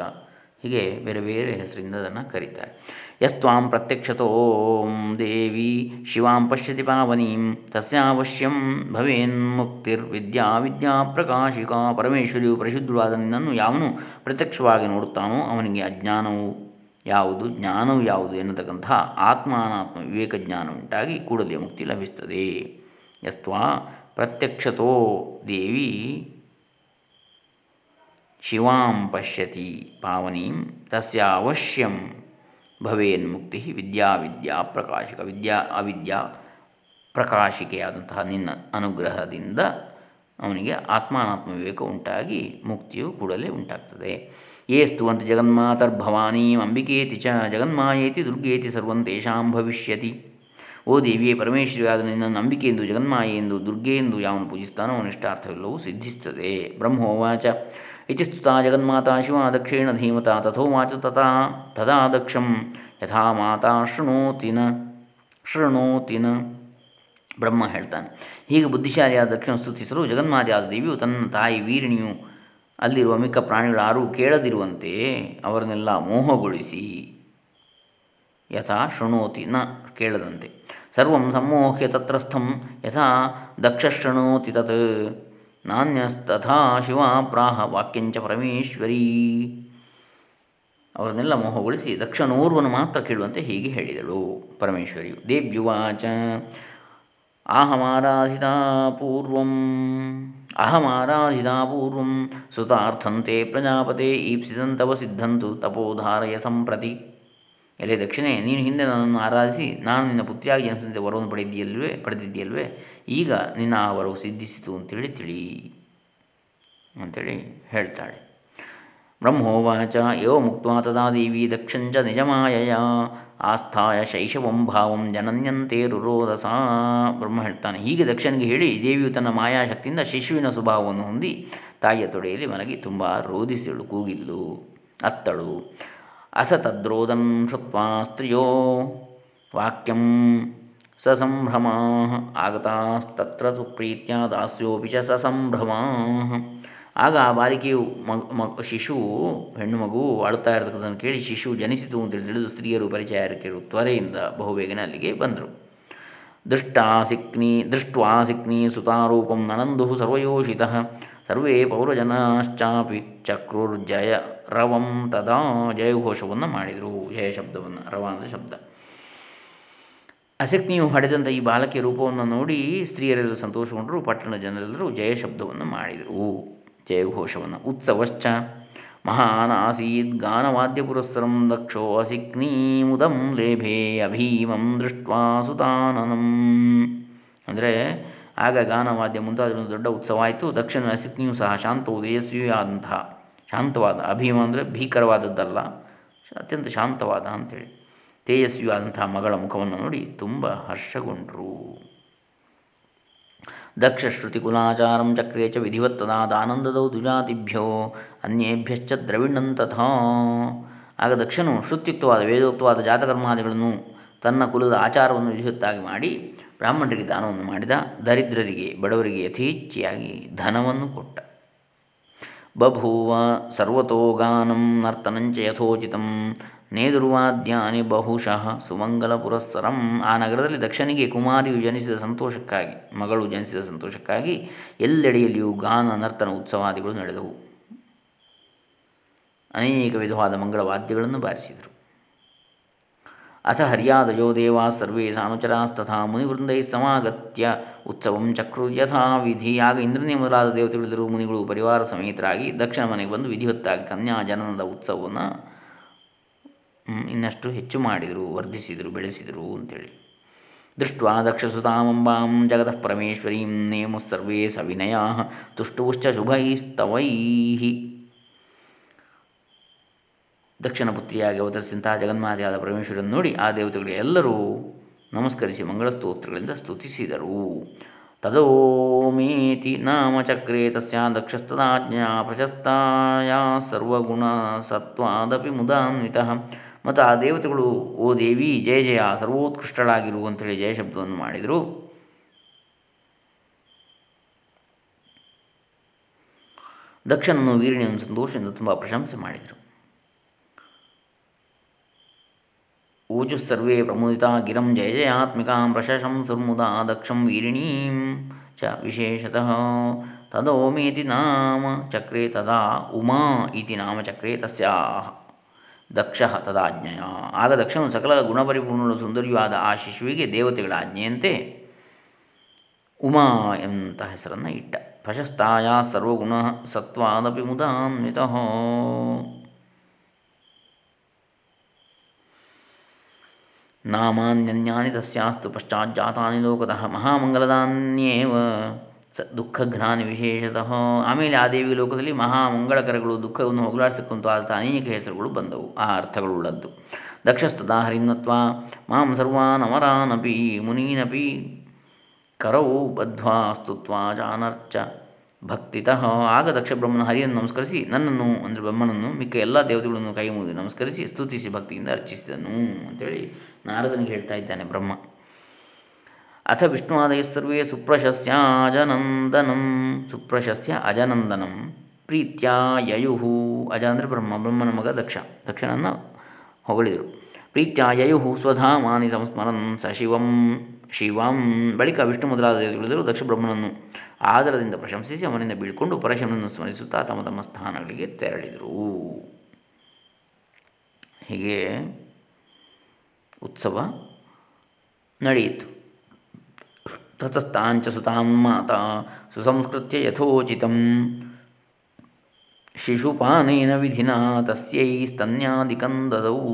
ಹೀಗೆ ಬೇರೆ ಬೇರೆ ಹೆಸರಿಂದ ಅದನ್ನು ಕರೀತಾರೆ. ಯಸ್ವಾಂ ಪ್ರತ್ಯಕ್ಷತೋ ದೇವಿ ಶಿವಾಂ ಪಶ್ಯತಿ ಪಾವನೀಂ ತಸ್ಯಾವಶ್ಯಂ ಭವೇನ್ ಮುಕ್ತಿರ್ವಿದ್ಯಾ ವಿದ್ಯಾ ಪ್ರಕಾಶಿಕ ಪರಮೇಶ್ವರಿಯು ಪರಿಶುದ್ಧವಾದ ನಿನ್ನನ್ನು ಯಾವನು ಪ್ರತ್ಯಕ್ಷವಾಗಿ ನೋಡುತ್ತಾನೋ ಅವನಿಗೆ ಅಜ್ಞಾನವು ಯಾವುದು? ಜ್ಞಾನವು ಯಾವುದು ಎನ್ನತಕ್ಕಂತಹ ಆತ್ಮಾನಾತ್ಮ ವಿವೇಕ ಜ್ಞಾನ ಉಂಟಾಗಿ ಕೂಡಲೇ ಮುಕ್ತಿ ಲಭಿಸ್ತದೆ ಯಸ್ತ್ವಾ ಪ್ರತ್ಯಕ್ಷತೋ ದೇವಿ ಶಿವಾಂ ಪಶ್ಯತಿ ಪಾವನೀಂ ತಸ್ಯ ಅವಶ್ಯಂ ಭವೇನ್ ಮುಕ್ತಿ ವಿದ್ಯಾ ವಿದ್ಯಾ ಪ್ರಕಾಶಿಕ ವಿದ್ಯಾ ಅವಿದ್ಯಾ ಪ್ರಕಾಶಿಕೆಯಾದಂತಹ ನಿನ್ನ ಅನುಗ್ರಹದಿಂದ ಅವನಿಗೆ ಆತ್ಮಾನಾತ್ಮ ವಿವೇಕ ಉಂಟಾಗಿ ಮುಕ್ತಿಯು ಕೂಡಲೇ ಉಂಟಾಗ್ತದೆ. ಏಸ್ತು ಅಂತ ಜಗನ್ಮಾತರ್ಭವಾನೀಂ ಅಂಬಿಕೇತಿ ಚ ಜಗನ್ಮಾಯೇತಿ ದುರ್ಗೇತಿ ಸರ್ವಂ ತೇಷಾಂ ಭವಿಷ್ಯತಿ. ಓ ದೇವಿಯೇ ಪರಮೇಶ್ವರಿಯಾದ ನಿನ್ನ ನಂಬಿಕೆ ಎಂದು ಜಗನ್ಮಾಯೆ ಎಂದು ದುರ್ಗೆ ಎಂದು ಯಾವನು ಪೂಜಿಸ್ತಾನೋ ಅವನಿಷ್ಟಾರ್ಥವೆಲ್ಲವೂ ಸಿದ್ಧಿಸ್ತದೆ. ಬ್ರಹ್ಮೋವಾಚ. ಇತಿ ಸ್ತುತ ಜಗನ್ಮಾತಾ ಶಿವ ದಕ್ಷಿಣ ಧೀಮತ ತಥೋವಾಚ ತಥಾ ತದಾ ಯಥಾ ಮಾತಾ ಶೃಣೋತಿನ ಶೃಣೋತಿನ ಬ್ರಹ್ಮ ಹೇಳ್ತಾನೆ. ಹೀಗೆ ಬುದ್ಧಿಶಾಲಿಯಾದ ದಕ್ಷಿಣ ಸ್ತುತಿಸಲು ಜಗನ್ಮಾತೆಯಾದ ದೇವಿಯು ತನ್ನ ತಾಯಿ ವೀರಿಣಿಯು ಅಲ್ಲಿರುವ ಮಿಕ್ಕ ಪ್ರಾಣಿಗಳಾರೂ ಕೇಳದಿರುವಂತೆ ಅವರನ್ನೆಲ್ಲ ಮೋಹಗೊಳಿಸಿ, ಯಥಾ ಶೃಣೋತಿ ನ ಕೇಳದಂತೆ. ಸರ್ವಂ ಸಮ್ಮೋಹ್ಯ ತತ್ರಸ್ಥಂ, ಯಥಾ ದಕ್ಷ ಶೃಣೋತಿ ತತ್. ನಾಣ್ಯಸ್ತಥಾ ಶಿವ ಪ್ರಾಹ ವಾಕ್ಯಂಚ ಪರಮೇಶ್ವರಿ. ಅವರನ್ನೆಲ್ಲ ಮೋಹಗೊಳಿಸಿ ದಕ್ಷನೋರ್ವನು ಮಾತ್ರ ಕೇಳುವಂತೆ ಹೀಗೆ ಹೇಳಿದಳು. ಪರಮೇಶ್ವರಿಯು ದೇವ್ಯುವಾಚ ಅಹಮಾರಾಧಿತಾ ಪೂರ್ವಂ ಅಹಮಾರಾಧಿತಾ ಪೂರ್ವಂ, ಸುತಾರ್ಥಂತೆ ಪ್ರಜಾಪತೆ ಈಪ್ಸಿದಂತವ ಸಿದ್ಧಂತು ತಪೋಧಾರಯ ಸಂಪ್ರತಿ. ಎಲೆ ದಕ್ಷಿಣೆ, ನೀನು ಹಿಂದೆ ನನ್ನನ್ನು ಆರಾಧಿಸಿ, ನಾನು ನಿನ್ನ ಪುತ್ರಿಯಾಗಿ ಜನಿಸಿದಂತೆ ವರವನ್ನು ಪಡೆದಿಯಲ್ವೇ ಪಡೆದಿದ್ದೀಯಲ್ವೇ ಈಗ ನಿನ್ನ ಆ ವರವು ಸಿದ್ಧಿಸಿತು ಅಂತೇಳಿ ತಿಳಿ ಅಂತೇಳಿ ಹೇಳ್ತಾಳೆ. ಬ್ರಹ್ಮೋವಾಚ ಯೋ ಮುಕ್ತ ತದಾ ದೇವಿ ದಕ್ಷಂಚ ನಿಜಮಾಯಯ, ಆಸ್ಥಾಯ ಶೈಶವಂ ಭಾವಂ ಜನನ್ಯಂತೆ ರುರೋಧಸ ಬ್ರಹ್ಮ ಹೇಳ್ತಾನೆ. ಹೀಗೆ ದಕ್ಷನಿಗೆ ಹೇಳಿ, ದೇವಿಯು ತನ್ನ ಮಾಯಾಶಕ್ತಿಯಿಂದ ಶಿಶುವಿನ ಸ್ವಭಾವವನ್ನು ಹೊಂದಿ, ತಾಯಿಯ ತೊಡೆಯಲ್ಲಿ ಮಲಗಿ ತುಂಬ ರೋಧಿಸಿಳು ಕೂಗಿದ್ಲು, ಅತ್ತಳು. ಅಥ ತದ್ರೋದನ್ ಶುತ್ವಾ ಸ್ತ್ರೀಯೋ ವಾಕ್ಯಂ ಸಸಂಭ್ರಮ ಆಗತಾಸ್ತತ್ರ ಪ್ರೀತ್ಯ ದಾಸ್ಯೋಪಿ ಚ ಸಸಂಭ್ರಮಾ ಆಗ ಆ ಬಾಲಿಕೆಯು ಮಗ ಶಿಶು ಹೆಣ್ಣು ಮಗು ಅಳುತ್ತಾ ಇರತಕ್ಕಂಥದ್ದನ್ನು ಕೇಳಿ ಶಿಶು ಜನಿಸಿತು ಅಂತೇಳಿ ತಿಳಿದು ಸ್ತ್ರೀಯರು ಪರಿಚಾರಕರು ತ್ವರೆಯಿಂದ ಬಹುಬೇಗನೆ ಅಲ್ಲಿಗೆ ಬಂದರು. ದೃಷ್ಟಾಸಿಕ್ನಿ ದೃಷ್ಟ್ವಾಸಿಕ್ನಿ ಸುತಾರೂಪಂ ನನಂದು ಸರ್ವಯೋಷಿತಃ. ಸರ್ವೇ ಪೌರಜನಾಶ್ಚಾಪಿ ಚಕ್ರುರ್ಜಯ ರವಂ ತದಾ ಜಯಘೋಷವನ್ನು ಮಾಡಿದರು. ಜಯ ಶಬ್ದವನ್ನು, ರವ ಅಂದರೆ ಶಬ್ದ. ಅಸಕ್ನಿಯು ಹಡೆದಂಥ ಈ ಬಾಲಕಿಯ ರೂಪವನ್ನು ನೋಡಿ ಸ್ತ್ರೀಯರೆಲ್ಲರೂ ಸಂತೋಷಗೊಂಡರು, ಪಟ್ಟಣ ಜನರೆಲ್ಲರೂ ಜಯ ಶಬ್ದವನ್ನು ಮಾಡಿದರು. ಜಯಘೋಷವನ್ನು, ಉತ್ಸವಶ್ಚ. ಮಹಾನ್ ಗಾನವಾದ್ಯ ಪುರಸ್ಸರಂ ದಕ್ಷೋ ಮುದಂ ಲೇಭೆ ಅಭೀಮಂ ದೃಷ್ಟ ಸುತಾನನಂ ಅಂದರೆ ಆಗ ಗಾನವಾದ್ಯ ಮುಂತಾದ ದೊಡ್ಡ ಉತ್ಸವ ಆಯಿತು. ದಕ್ಷಿಣ ಅಸಿಕ್ನಿಯು ಸಹ ಶಾಂತವು ತೇಜಸ್ವಿಯೂ ಆದಂತಹ ಶಾಂತವಾದ ಅಭೀಮ ಅಂದರೆ ಭೀಕರವಾದದ್ದಲ್ಲ, ಅತ್ಯಂತ ಶಾಂತವಾದ ಅಂಥೇಳಿ ತೇಜಸ್ವಿಯಾದಂತಹ ಮಗಳ ಮುಖವನ್ನು ನೋಡಿ ತುಂಬ ಹರ್ಷಗೊಂಡರು. ದಕ್ಷಶ್ರುತಿಕುಲಾಚಾರಂ ಚಕ್ರೇ ಚ ವಿಧಿವತ್ತದಾನಂದದೌ ದುಜಾತಿಭ್ಯೋ ಅನ್ಯೇಭ್ಯಶ್ಚ ದ್ರವಿಣಂತಥ ಆಗ ದಕ್ಷನು ಶ್ರುತ್ಯುಕ್ತವಾದ ವೇದೋಕ್ತವಾದ ಜಾತಕರ್ಮಾದಿಗಳನ್ನು ತನ್ನ ಕುಲದ ಆಚಾರವನ್ನು ವಿಧಿವತ್ತಾಗಿ ಮಾಡಿ ಬ್ರಾಹ್ಮಣರಿಗೆ ದಾನವನ್ನು ಮಾಡಿದ ದರಿದ್ರರಿಗೆ, ಬಡವರಿಗೆ ಯಥೇಚ್ಛೆಯಾಗಿ ಧನವನ್ನು ಕೊಟ್ಟ. ಬಭೂವ ಸರ್ವತೋಗಾನಂ ನರ್ತನಂಚ ಯಥೋಚಿತಂ ನೇದುರ್ವಾದ್ಯಾನಿ ಬಹುಶಃ ಸುಮಂಗಲ ಪುರಸ್ಸರಂ. ಆ ನಗರದಲ್ಲಿ ದಕ್ಷನಿಗೆ ಕುಮಾರಿಯು ಜನಿಸಿದ ಸಂತೋಷಕ್ಕಾಗಿ, ಮಗಳು ಜನಿಸಿದ ಸಂತೋಷಕ್ಕಾಗಿ ಎಲ್ಲೆಡೆಯಲ್ಲಿಯೂ ಗಾನ, ನರ್ತನ ಉತ್ಸವಾದಿಗಳು ನಡೆದವು. ಅನೇಕ ವಿಧವಾದ ಮಂಗಳವಾದ್ಯಗಳನ್ನು ಬಾರಿಸಿದರು. ಅಥ ಹರ್ಯಾದಯೋ ದೇವಾ ಸರ್ವೇ ಸಾನುಚರಾಸ್ತಥಾ ಮುನಿವೃಂದೈ ಸಮಾಗತ್ಯ ಉತ್ಸವಂ ಚಕ್ರು ಯಥಾವಿಧಿ ಆಗ ಇಂದ್ರನೇ ಮೊದಲಾದ ಮುನಿಗಳು ಪರಿವಾರ ಸಮೇತರಾಗಿ ದಕ್ಷಿಣ ಮನೆಗೆ ಬಂದು ವಿಧಿವತ್ತಾಗಿ ಕನ್ಯಾ ಜನನದ ಉತ್ಸವವನ್ನು ಇನ್ನಷ್ಟು ಹೆಚ್ಚು ಮಾಡಿದರು, ವರ್ಧಿಸಿದರು, ಬೆಳೆಸಿದರು ಅಂತೇಳಿ. ದೃಷ್ಟ ದಕ್ಷಸುತಾಮಂಬಾಂ ಜಗತಃ ಪರಮೇಶ್ವರೀಂ ನೇಮು ಸರ್ವೇ ಸವಿನಯ, ತುಷ್ಟುಶ್ಚ ಶುಭೈಸ್ತವೈ ದಕ್ಷಿಣ ಪುತ್ರಿಯಾಗಿ ಅವತರಿಸಿದಂತಹ ಜಗನ್ಮಾತೆಯಾದ ಪರಮೇಶ್ವರನ್ನು ನೋಡಿ ಆ ದೇವತೆಗಳು ಎಲ್ಲರೂ ನಮಸ್ಕರಿಸಿ ಮಂಗಳ ಸ್ತೋತ್ರಗಳಿಂದ ಸ್ತುತಿಸಿದರು ತದೋಮೇತಿ ನಾಮ ಚಕ್ರೇ ತಸ್ಯ ದಕ್ಷಸ್ತದಾಜ್ಞಾ ಪ್ರಶಸ್ತಾಯ ಸರ್ವಗುಣ ಸತ್ವಾದಪಿ ಮುದಾನ್ವಿತ. ಮತ್ತು ಆ ದೇವತೆಗಳು, ಓ ದೇವಿ, ಜಯ ಜಯ ಸರ್ವೋತ್ಕೃಷ್ಟಳಾಗಿರು ಅಂತೇಳಿ ಜಯ ಶಬ್ದವನ್ನು ಮಾಡಿದರು. ದಕ್ಷನನ್ನು ವೀರಣಿಯನ್ನು ಸಂತೋಷದಿಂದ ತುಂಬ ಪ್ರಶಂಸೆ ಮಾಡಿದರು. ಓಜು ಸರ್ವೇ ಪ್ರಮುದಿತ, ಗಿರಂ ಜಯ ಜಯಾತ್ಮಿಕಾಂ ಸುರ್ಮುದ, ದಕ್ಷಂ ವೀರಿಣೀಂ ಚ ವಿಶೇಷತಃ ತದೋಮೇತಿ ನಾಮ ಚಕ್ರೆ ತದಾ ಉಮಾ ಇತಿ ನಾಮಚಕ್ರೆ ತಸ್ಯಾಹ. ದಕ್ಷ ತದಾಜ್ಞೆಯ. ಆಗ ದಕ್ಷನು ಸಕಲ ಗುಣಪರಿಪೂರ್ಣಳು ಸುಂದರಿಯೂ ಆದ ಆ ಶಿಶುವಿಗೆ ದೇವತೆಗಳ ಆಜ್ಞೆಯಂತೆ ಉಮಾ ಎಂತ ಹೆಸರನ್ನು ಇಟ್ಟ. ಪ್ರಶಸ್ತಾಯ ಸರ್ವಗುಣ ಸತ್ವಾದಪಿ ಮುದಾನ್ವಿತ. ನಾಮಾನ್ಯನ್ಯಾನಿ ತಸ್ಯಾಸ್ತು ಪಶ್ಚಾಜ್ಜಾತಾನಿ ಲೋಕತಃ ಮಹಾಮಂಗಲದಾನ್ಯೇವ. ಸ ದುಃಖಘ್ನಾನಿ ವಿಶೇಷತಃ ಆಮೇಲೆ ಆ ದೇವಿ ಲೋಕದಲ್ಲಿ ಮಹಾಮಂಗಳಕರಗಳು ದುಃಖವನ್ನು ಹೋಗಲಾಡಿಸಿಕೊಂತು ಆದ ಅನೇಕ ಹೆಸರುಗಳು ಬಂದವು. ಆ ಅರ್ಥಗಳುಳ್ಳದ್ದು. ದಕ್ಷಸ್ತದಾ ಹರಿನ್ನತ್ವ, ಮಾಂ ಸರ್ವಾನಮರಾನಪಿ, ಮುನೀನಪಿ, ಕರೌ ಬದ್ಧ್ವಾ ಸ್ತುತ್ವ ಜಾನರ್ಚ, ಭಕ್ತಿತಃ. ಆಗ ದಕ್ಷ ಬ್ರಹ್ಮನ ಹರಿಯನ್ನು ನಮಸ್ಕರಿಸಿ, ನನ್ನನ್ನು, ಅಂದರೆ ಬ್ರಹ್ಮನನ್ನು, ಮಿಕ್ಕ ಎಲ್ಲ ದೇವತೆಗಳನ್ನು ಕೈ ಮುಗಿದು ನಮಸ್ಕರಿಸಿ, ಸ್ತುತಿಸಿ ಭಕ್ತಿಯಿಂದ ಅರ್ಚಿಸಿದನು ಅಂತೇಳಿ ನಾರದನಿಗೆ ಹೇಳ್ತಾ ಇದ್ದಾನೆ ಬ್ರಹ್ಮ. ಅಥ ವಿಷ್ಣುವಾದಯಸ್ಸರ್ವೇ ಸುಪ್ರಶಸ್ಯ ಅಜನಂದನಂ ಸುಪ್ರಶಸ್ಯ ಅಜನಂದನಂ ಪ್ರೀತ್ಯ ಯಯುಹು ಅಜ ಅಂದರೆ ಬ್ರಹ್ಮ ಬ್ರಹ್ಮನ ಮಗ ದಕ್ಷ ದಕ್ಷನನ್ನು ಹೊಗಳಿದರು ಪ್ರೀತ್ಯ ಯಯುಹು ಸ್ವಧಾಮಾನಿ ಸಂಸ್ಮರನ್ ಸ ಶಿವಂ। ಶಿವಂ ಬಳಿಕ ವಿಷ್ಣು ಮೊದಲಾದ ದೇವತೆಗಳಿದ್ದರು ದಕ್ಷ ಬ್ರಹ್ಮನನ್ನು ಆದರದಿಂದ ಪ್ರಶಂಸಿಸಿ ಅವನಿಂದ ಬೀಳ್ಕೊಂಡು ಪರಶಿವನನ್ನು ಸ್ಮರಿಸುತ್ತಾ ತಮ್ಮ ತಮ್ಮ ಸ್ಥಾನಗಳಿಗೆ ತೆರಳಿದರು. ಹೀಗೆ ಉತ್ಸವ ನಡೆಯಿತು. ತತಸ್ತಾಂಚ ಸುತಾಂ ಮಾತಾ ಸುಸಂಸ್ಕೃತ್ಯ ಯಥೋಚಿತಂ ಶಿಶುಪಾನೇನ ವಿಧಿನ ತಸ್ಯೈ ಸ್ತನ್ಯಾದಿಕಂದದವು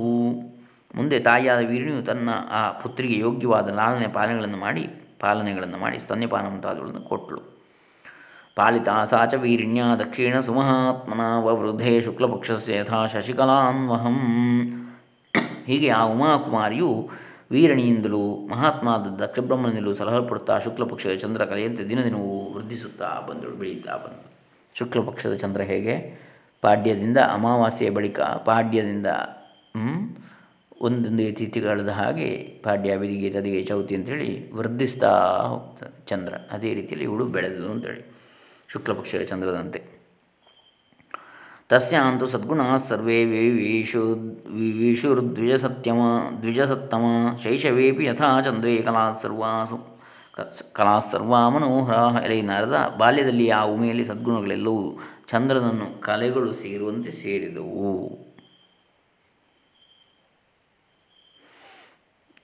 ಮುಂದೆ ತಾಯಿಯಾದ ವೀರಣಿಯು ತನ್ನ ಆ ಪುತ್ರಿಗೆ ಯೋಗ್ಯವಾದ ಲಾಲನೆ ಪಾಲನೆಗಳನ್ನು ಮಾಡಿ ಪಾಲನೆಗಳನ್ನು ಮಾಡಿ ಸ್ತನ್ಯಪಾನ ಮುಂತಾದವುಗಳನ್ನು ಕೊಟ್ಟಳು ಪಾಲಿತ ಸಾಚ ವೀರಿಣ್ಯ ದಕ್ಷಿಣ ಸುಮಹಾತ್ಮನ ವೃದ್ಧೇ ಶುಕ್ಲಪಕ್ಷಸ್ಯ ಯಥಾ ಶಶಿಕಲಾನ್ವಹಂ। ಹೀಗೆ ಆ ಉಮಾಕುಮಾರಿಯು ವೀರಣಿಯಿಂದಲೂ ಮಹಾತ್ಮಾದ ದಕ್ಷಬ್ರಹ್ಮನಿಂದಲೂ ಸಲಹಲ್ಪಡುತ್ತಾ ಶುಕ್ಲಪಕ್ಷದ ಚಂದ್ರ ಕಲೆಯಂತೆ ದಿನದಿನವೂ ವೃದ್ಧಿಸುತ್ತಾ ಬಂದಳು ಬೆಳೆಯುತ್ತಾ ಬಂದಳು ಶುಕ್ಲಪಕ್ಷದ ಚಂದ್ರ ಹೇಗೆ? ಪಾಡ್ಯದಿಂದ ಅಮಾವಾಸ್ಯೆಯ ಬಳಿಕ ಪಾಡ್ಯದಿಂದ ಒಂದೊಂದು ತಿಥಿಗಳದ ಹಾಗೆ ಪಾಡ್ಯ ಬಿದಿಗೆ ತದಿಗೆ ಚೌತಿ ಅಂತೇಳಿ ವೃದ್ಧಿಸ್ತಾ ಹೋಗ್ತದೆ ಚಂದ್ರ. ಅದೇ ರೀತಿಯಲ್ಲಿ ಇವಳು ಬೆಳೆದದು ಅಂತೇಳಿ ಶುಕ್ಲಪಕ್ಷದ ಚಂದ್ರದಂತೆ ತಸ್ಯಾಂತು ಸದ್ಗುಣ ಸರ್ವೇ ವಿವಿಷು ವಿಷುರ್ದ್ವಿಜಸತ್ಯಮ ದ್ವಿಜಸತ್ತಮ ಶೈಶವೇಪಿ ಯಥಾ ಚಂದ್ರೇ ಕಲಾ ಸರ್ವಾಸು ಕಲಾ ಸರ್ವಾ ಮನೋಹರ ಎಲೆ ನಾರದ ಬಾಲ್ಯದಲ್ಲಿ ಆ ಉಮೆಯಲ್ಲಿ ಸದ್ಗುಣಗಳೆಲ್ಲವೂ ಚಂದ್ರನನ್ನು ಕಲೆಗಳು ಸೇರುವಂತೆ ಸೇರಿದವು.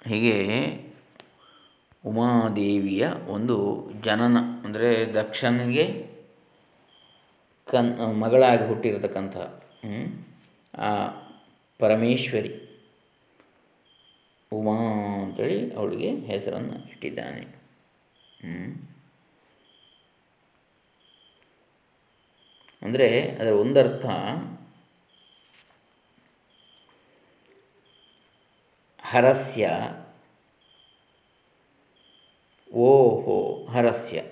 ಹೀಗೆ ಉಮಾದೇವಿಯ ಒಂದು ಜನನ, ಅಂದರೆ ದಕ್ಷನಿಗೆ ಕನ್ ಮಗಳಾಗಿ ಹುಟ್ಟಿರತಕ್ಕಂಥ ಆ ಪರಮೇಶ್ವರಿ. ಉಮಾ ಅಂತೇಳಿ ಅವಳಿಗೆ ಹೆಸರನ್ನು ಇಟ್ಟಿದ್ದಾನೆ. ಅಂದರೆ ಅದರ ಒಂದರ್ಥ, ಹರಸ್ಯ, ಓಹೋ, ಹರಸ್ಯ,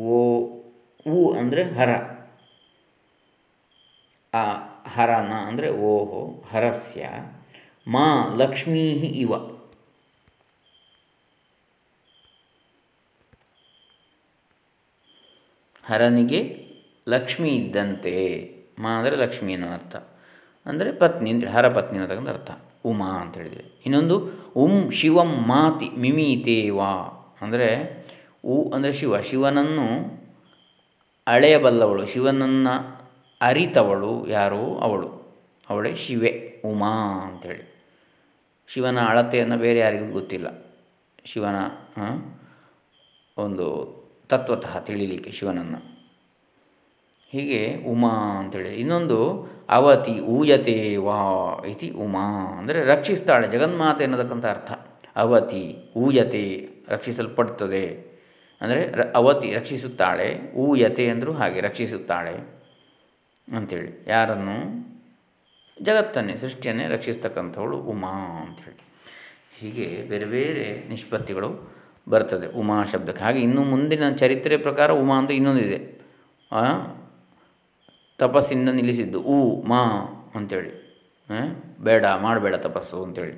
ಓ, ಉ ಅಂದರೆ ಹರ. ಆ ಹರನ ಅಂದರೆ ಓಹೋ, ಹರಸ್ಯ, ಮಾ ಲಕ್ಷ್ಮೀ ಇವ. ಹರನಿಗೆ ಲಕ್ಷ್ಮಿ ಇದ್ದಂತೆ. ಮಾ ಅಂದರೆ ಲಕ್ಷ್ಮಿ ಅನ್ನೋ ಅರ್ಥ. ಅಂದರೆ ಪತ್ನಿ ಅಂತೇಳಿ ಹರ ಪತ್ನಿ ಅನ್ನತಕ್ಕಂಥ ಅರ್ಥ. ಉಮಾ ಅಂತ ಹೇಳಿದರೆ. ಇನ್ನೊಂದು, ಉಂ ಶಿವಂ ಮಾತಿ ಮಿಮೀತೇವಾ ಅಂದರೆ ಉ ಅಂದರೆ ಶಿವ. ಶಿವನನ್ನು ಅಳೆಯಬಲ್ಲವಳು. ಶಿವನನ್ನು ಅರಿತವಳು ಯಾರೋ ಅವಳು. ಅವಳೇ ಶಿವೆ, ಉಮಾ ಅಂಥೇಳಿ. ಶಿವನ ಅಳತೆಯನ್ನು ಬೇರೆ ಯಾರಿಗೂ ಗೊತ್ತಿಲ್ಲ. ಶಿವನ ಒಂದು ತತ್ವತಃ ತಿಳಿಲಿಕ್ಕೆ ಶಿವನನ್ನು. ಹೀಗೆ ಉಮಾ ಅಂತೇಳಿ ಇನ್ನೊಂದು ಅವತಿ ಊಯತೆ ವಾ ಇತಿ ಉಮಾ ಅಂದರೆ ರಕ್ಷಿಸ್ತಾಳೆ, ಜಗನ್ಮಾತೆ ಅನ್ನತಕ್ಕಂಥ ಅರ್ಥ. ಅವತಿ ಊಯತೆ ರಕ್ಷಿಸಲ್ಪಡ್ತದೆ. ಅಂದರೆ ಅವತಿ ರಕ್ಷಿಸುತ್ತಾಳೆ, ಊಯತೆ ಅಂದರೂ ಹಾಗೆ ರಕ್ಷಿಸುತ್ತಾಳೆ. ಅಂಥೇಳಿ ಯಾರನ್ನು? ಜಗತ್ತನ್ನೇ, ಸೃಷ್ಟಿಯನ್ನೇ ರಕ್ಷಿಸ್ತಕ್ಕಂಥವಳು ಉಮಾ ಅಂಥೇಳಿ ಹೀಗೆ ಬೇರೆ ಬೇರೆ ನಿಷ್ಪತ್ತಿಗಳು ಬರ್ತದೆ ಉಮಾ ಶಬ್ದಕ್ಕೆ. ಹಾಗೆ ಇನ್ನು ಮುಂದಿನ ಚರಿತ್ರೆ ಪ್ರಕಾರ ಉಮಾ ಅಂತ ಇನ್ನೊಂದಿದೆ. ತಪಸ್ಸಿಂದ ನಿಲ್ಲಿಸಿದ್ದು ಊ ಮಾ ಅಂಥೇಳಿ ಬೇಡ, ಮಾಡಬೇಡ ತಪಸ್ಸು ಅಂಥೇಳಿ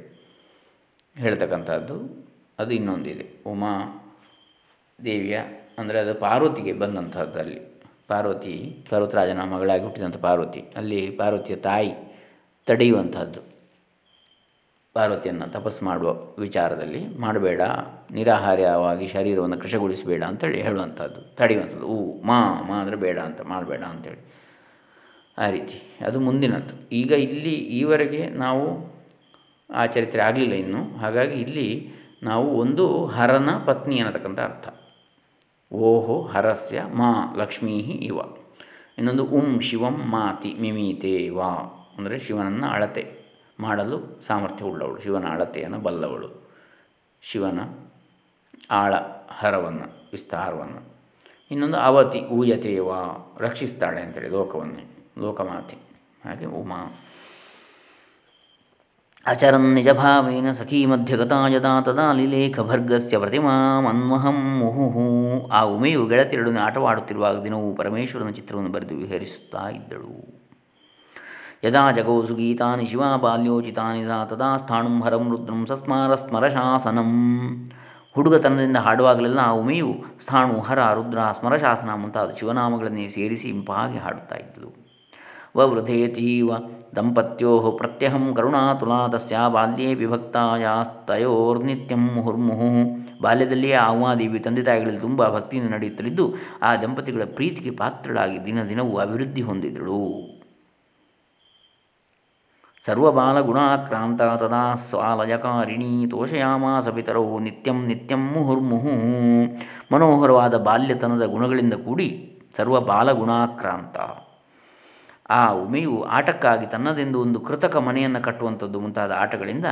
ಹೇಳ್ತಕ್ಕಂಥದ್ದು. ಅದು ಇನ್ನೊಂದಿದೆ. ಉಮಾ ದೇವಿಯ, ಅಂದರೆ ಅದು ಪಾರ್ವತಿಗೆ ಬಂದಂಥದ್ದು ಅಲ್ಲಿ ಪಾರ್ವತಿ, ಪರ್ವತರಾಜನ ಮಗಳಾಗಿ ಹುಟ್ಟಿದಂಥ ಪಾರ್ವತಿ. ಅಲ್ಲಿ ಪಾರ್ವತಿಯ ತಾಯಿ ತಡೆಯುವಂಥದ್ದು ಪಾರ್ವತಿಯನ್ನು ತಪಸ್ಸು ಮಾಡುವ ವಿಚಾರದಲ್ಲಿ ಮಾಡಬೇಡ ನಿರಾಹಾರ್ಯವಾಗಿ ಶರೀರವನ್ನು ಕೃಷಗೊಳಿಸಬೇಡ ಅಂತೇಳಿ ಹೇಳುವಂಥದ್ದು ತಡೆಯುವಂಥದ್ದು ಊ, ಮಾ ಮಾ ಅಂದರೆ ಬೇಡ ಅಂತ, ಮಾಡಬೇಡ ಅಂತೇಳಿ. ಆ ರೀತಿ. ಅದು ಮುಂದಿನದ್ದು. ಈಗ ಇಲ್ಲಿ ಈವರೆಗೆ ನಾವು ಆ ಚರಿತ್ರೆ ಆಗಲಿಲ್ಲ ಇನ್ನು. ಹಾಗಾಗಿ ಇಲ್ಲಿ ನಾವು ಒಂದು ಹರನ ಪತ್ನಿ ಅನ್ನತಕ್ಕಂಥ ಅರ್ಥ. ಓಹೋ ಹರಸ್ಯ ಮಾ ಲಕ್ಷ್ಮೀ ಇವ. ಇನ್ನೊಂದು ಉಂ ಶಿವಂ ಮಾತಿ ಮಿಮೀತೆ ವಾ ಅಂದರೆ ಶಿವನನ್ನು ಅಳತೆ ಮಾಡಲು ಸಾಮರ್ಥ್ಯವುಳ್ಳವಳು ಶಿವನ ಅಳತೆಯನ್ನು ಬಲ್ಲವಳು. ಶಿವನ ಆಳ ಹರವನ್ನು, ವಿಸ್ತಾರವನ್ನು. ಇನ್ನೊಂದು ಅವತಿ ಊಯತೇವ, ರಕ್ಷಿಸ್ತಾಳೆ ಅಂತೇಳಿ ಲೋಕವನ್ನೇ, ಲೋಕಮಾತೆ. ಹಾಗೆ ಉಮಾ. ಅಚರನ್ ನಿಜಭಾವೇನ ಸಖೀ ಮಧ್ಯಗತಾ ಯದಾ ತದಾ ಪ್ರತಿಮಾ ಪ್ರತಿಮಾಮನ್ವಹಂ ಮುಹುಹು ಆ ಉಮೆಯು ಗೆಳತಿರಡನ್ನು ಆಟವಾಡುತ್ತಿರುವಾಗ ದಿನವೂ ಪರಮೇಶ್ವರನ ಚಿತ್ರವನ್ನು ಬರೆದು ವಿಹರಿಸುತ್ತಾ ಇದ್ದಳು. ಯದಾ ಜಗೋಸು ಗೀತಾನಿ ಶಿವ ಬಾಲ್ಯೋಚಿತಾನಿ ಸಾ ತದಾ ಸ್ಥಾಣುಂ ಹರಂ ರುದ್ರಂ ಸಸ್ಮಾರ ಸ್ಮರ ಶಾಸನಂ ಹುಡುಗತನದಿಂದ ಹಾಡುವಾಗಲೆಲ್ಲ ಆ ಉಮೆಯು ಸ್ಥಾಣು ಹರ ರುದ್ರ ಸ್ಮರಶಾಸನ ಮುಂತಾದ ಶಿವನಾಮಗಳನ್ನೇ ಸೇರಿಸಿ ಇಂಪಾಗಿ ಹಾಡುತ್ತಾ ಇದ್ದಳು. ವವೃಧೇತೀವ ದಂಪತ್ಯೋ ಪ್ರತ್ಯಹಂ ಕರುಣಾತುಲಾ ತಸ್ಯ ಬಾಲ್ಯೇ ವಿಭಕ್ತಾಯಾಸ್ತಯೋರ್ನಿತ್ಯಂ ಮುಹುರ್ಮುಹು. ಬಾಲ್ಯದಲ್ಲಿಯೇ ಆಮಾದೇವಿ ತಂದೆ ತಾಯಿಗಳಲ್ಲಿ ತುಂಬ ಭಕ್ತಿಯಿಂದ ನಡೆಯುತ್ತಲಿದ್ದು, ಆ ದಂಪತಿಗಳ ಪ್ರೀತಿಗೆ ಪಾತ್ರಳಾಗಿ ದಿನ ದಿನವೂ ಅಭಿವೃದ್ಧಿ ಹೊಂದಿದಳು. ಸರ್ವಬಾಲಗುಣಾಕ್ರಾಂತ ತದಾ ಸ್ವಾಲಯಕಾರಿಣಿ ತೋಷಯಾಮಾಸ ಪಿತರೌ ನಿತ್ಯಂ ನಿತ್ಯಂ ಮುಹುರ್ಮುಹು. ಮನೋಹರವಾದ ಬಾಲ್ಯತನದ ಗುಣಗಳಿಂದ ಕೂಡಿ ಸರ್ವ ಬಾಲಗುಣಾಕ್ರಾಂತ ಆ ಉಮೆಯು ಆಟಕ್ಕಾಗಿ ತನ್ನದೆಂದು ಒಂದು ಕೃತಕ ಮನೆಯನ್ನು ಕಟ್ಟುವಂಥದ್ದು ಮುಂತಾದ ಆಟಗಳಿಂದ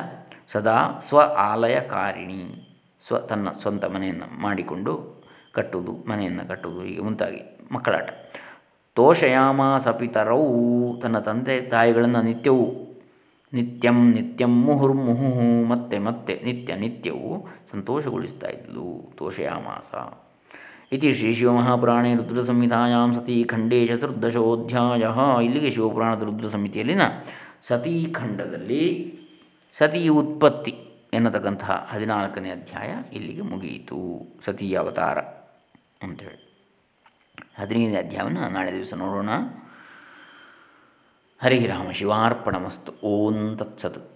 ಸದಾ ಸ್ವ ಆಲಯಕಾರಿಣಿ, ಸ್ವ ತನ್ನ ಸ್ವಂತ ಮನೆಯನ್ನು ಮಾಡಿಕೊಂಡು ಕಟ್ಟುವುದು, ಮನೆಯನ್ನು ಕಟ್ಟುವುದು ಹೀಗೆ ಮುಂತಾಗಿ ಮಕ್ಕಳಾಟ. ತೋಷಯಾಮ ತನ್ನ ತಂದೆ ತಾಯಿಗಳನ್ನು ನಿತ್ಯವೂ, ನಿತ್ಯಂ ನಿತ್ಯಂ ಮುಹುರ್ಮುಹು ಮತ್ತೆ ಮತ್ತೆ ನಿತ್ಯ ನಿತ್ಯವೂ ಸಂತೋಷಗೊಳಿಸ್ತಾ ಇದ್ಲು ತೋಷಯಾಮಾಸ. ಇತಿ ಶ್ರೀ ಶಿವಮಹಾಪುರಾಣೇ ರುದ್ರ ಸತೀ ಖಂಡೇ ಚತುರ್ದಶೋಧ್ಯಾಯ ಇಲ್ಲಿಗೆ ಶಿವಪುರಾಣದ ರುದ್ರ ಸಂಹಿತೆಯಲ್ಲಿನ ಸತೀಖಂಡದಲ್ಲಿ ಸತಿ ಉತ್ಪತ್ತಿ ಎನ್ನತಕ್ಕಂತಹ ಹದಿನಾಲ್ಕನೇ ಅಧ್ಯಾಯ ಇಲ್ಲಿಗೆ ಮುಗಿಯಿತು. ಸತೀ ಅವತಾರ ಅಂಥೇಳಿ ಹದಿನೈದನೇ ಅಧ್ಯಾಯವನ್ನು ನಾಳೆ ದಿವಸ ನೋಡೋಣ. ಹರಿ ರಾಮ ಶಿವಾರ್ಪಣಮಸ್ತು. ಓಂ ತತ್ಸತ್.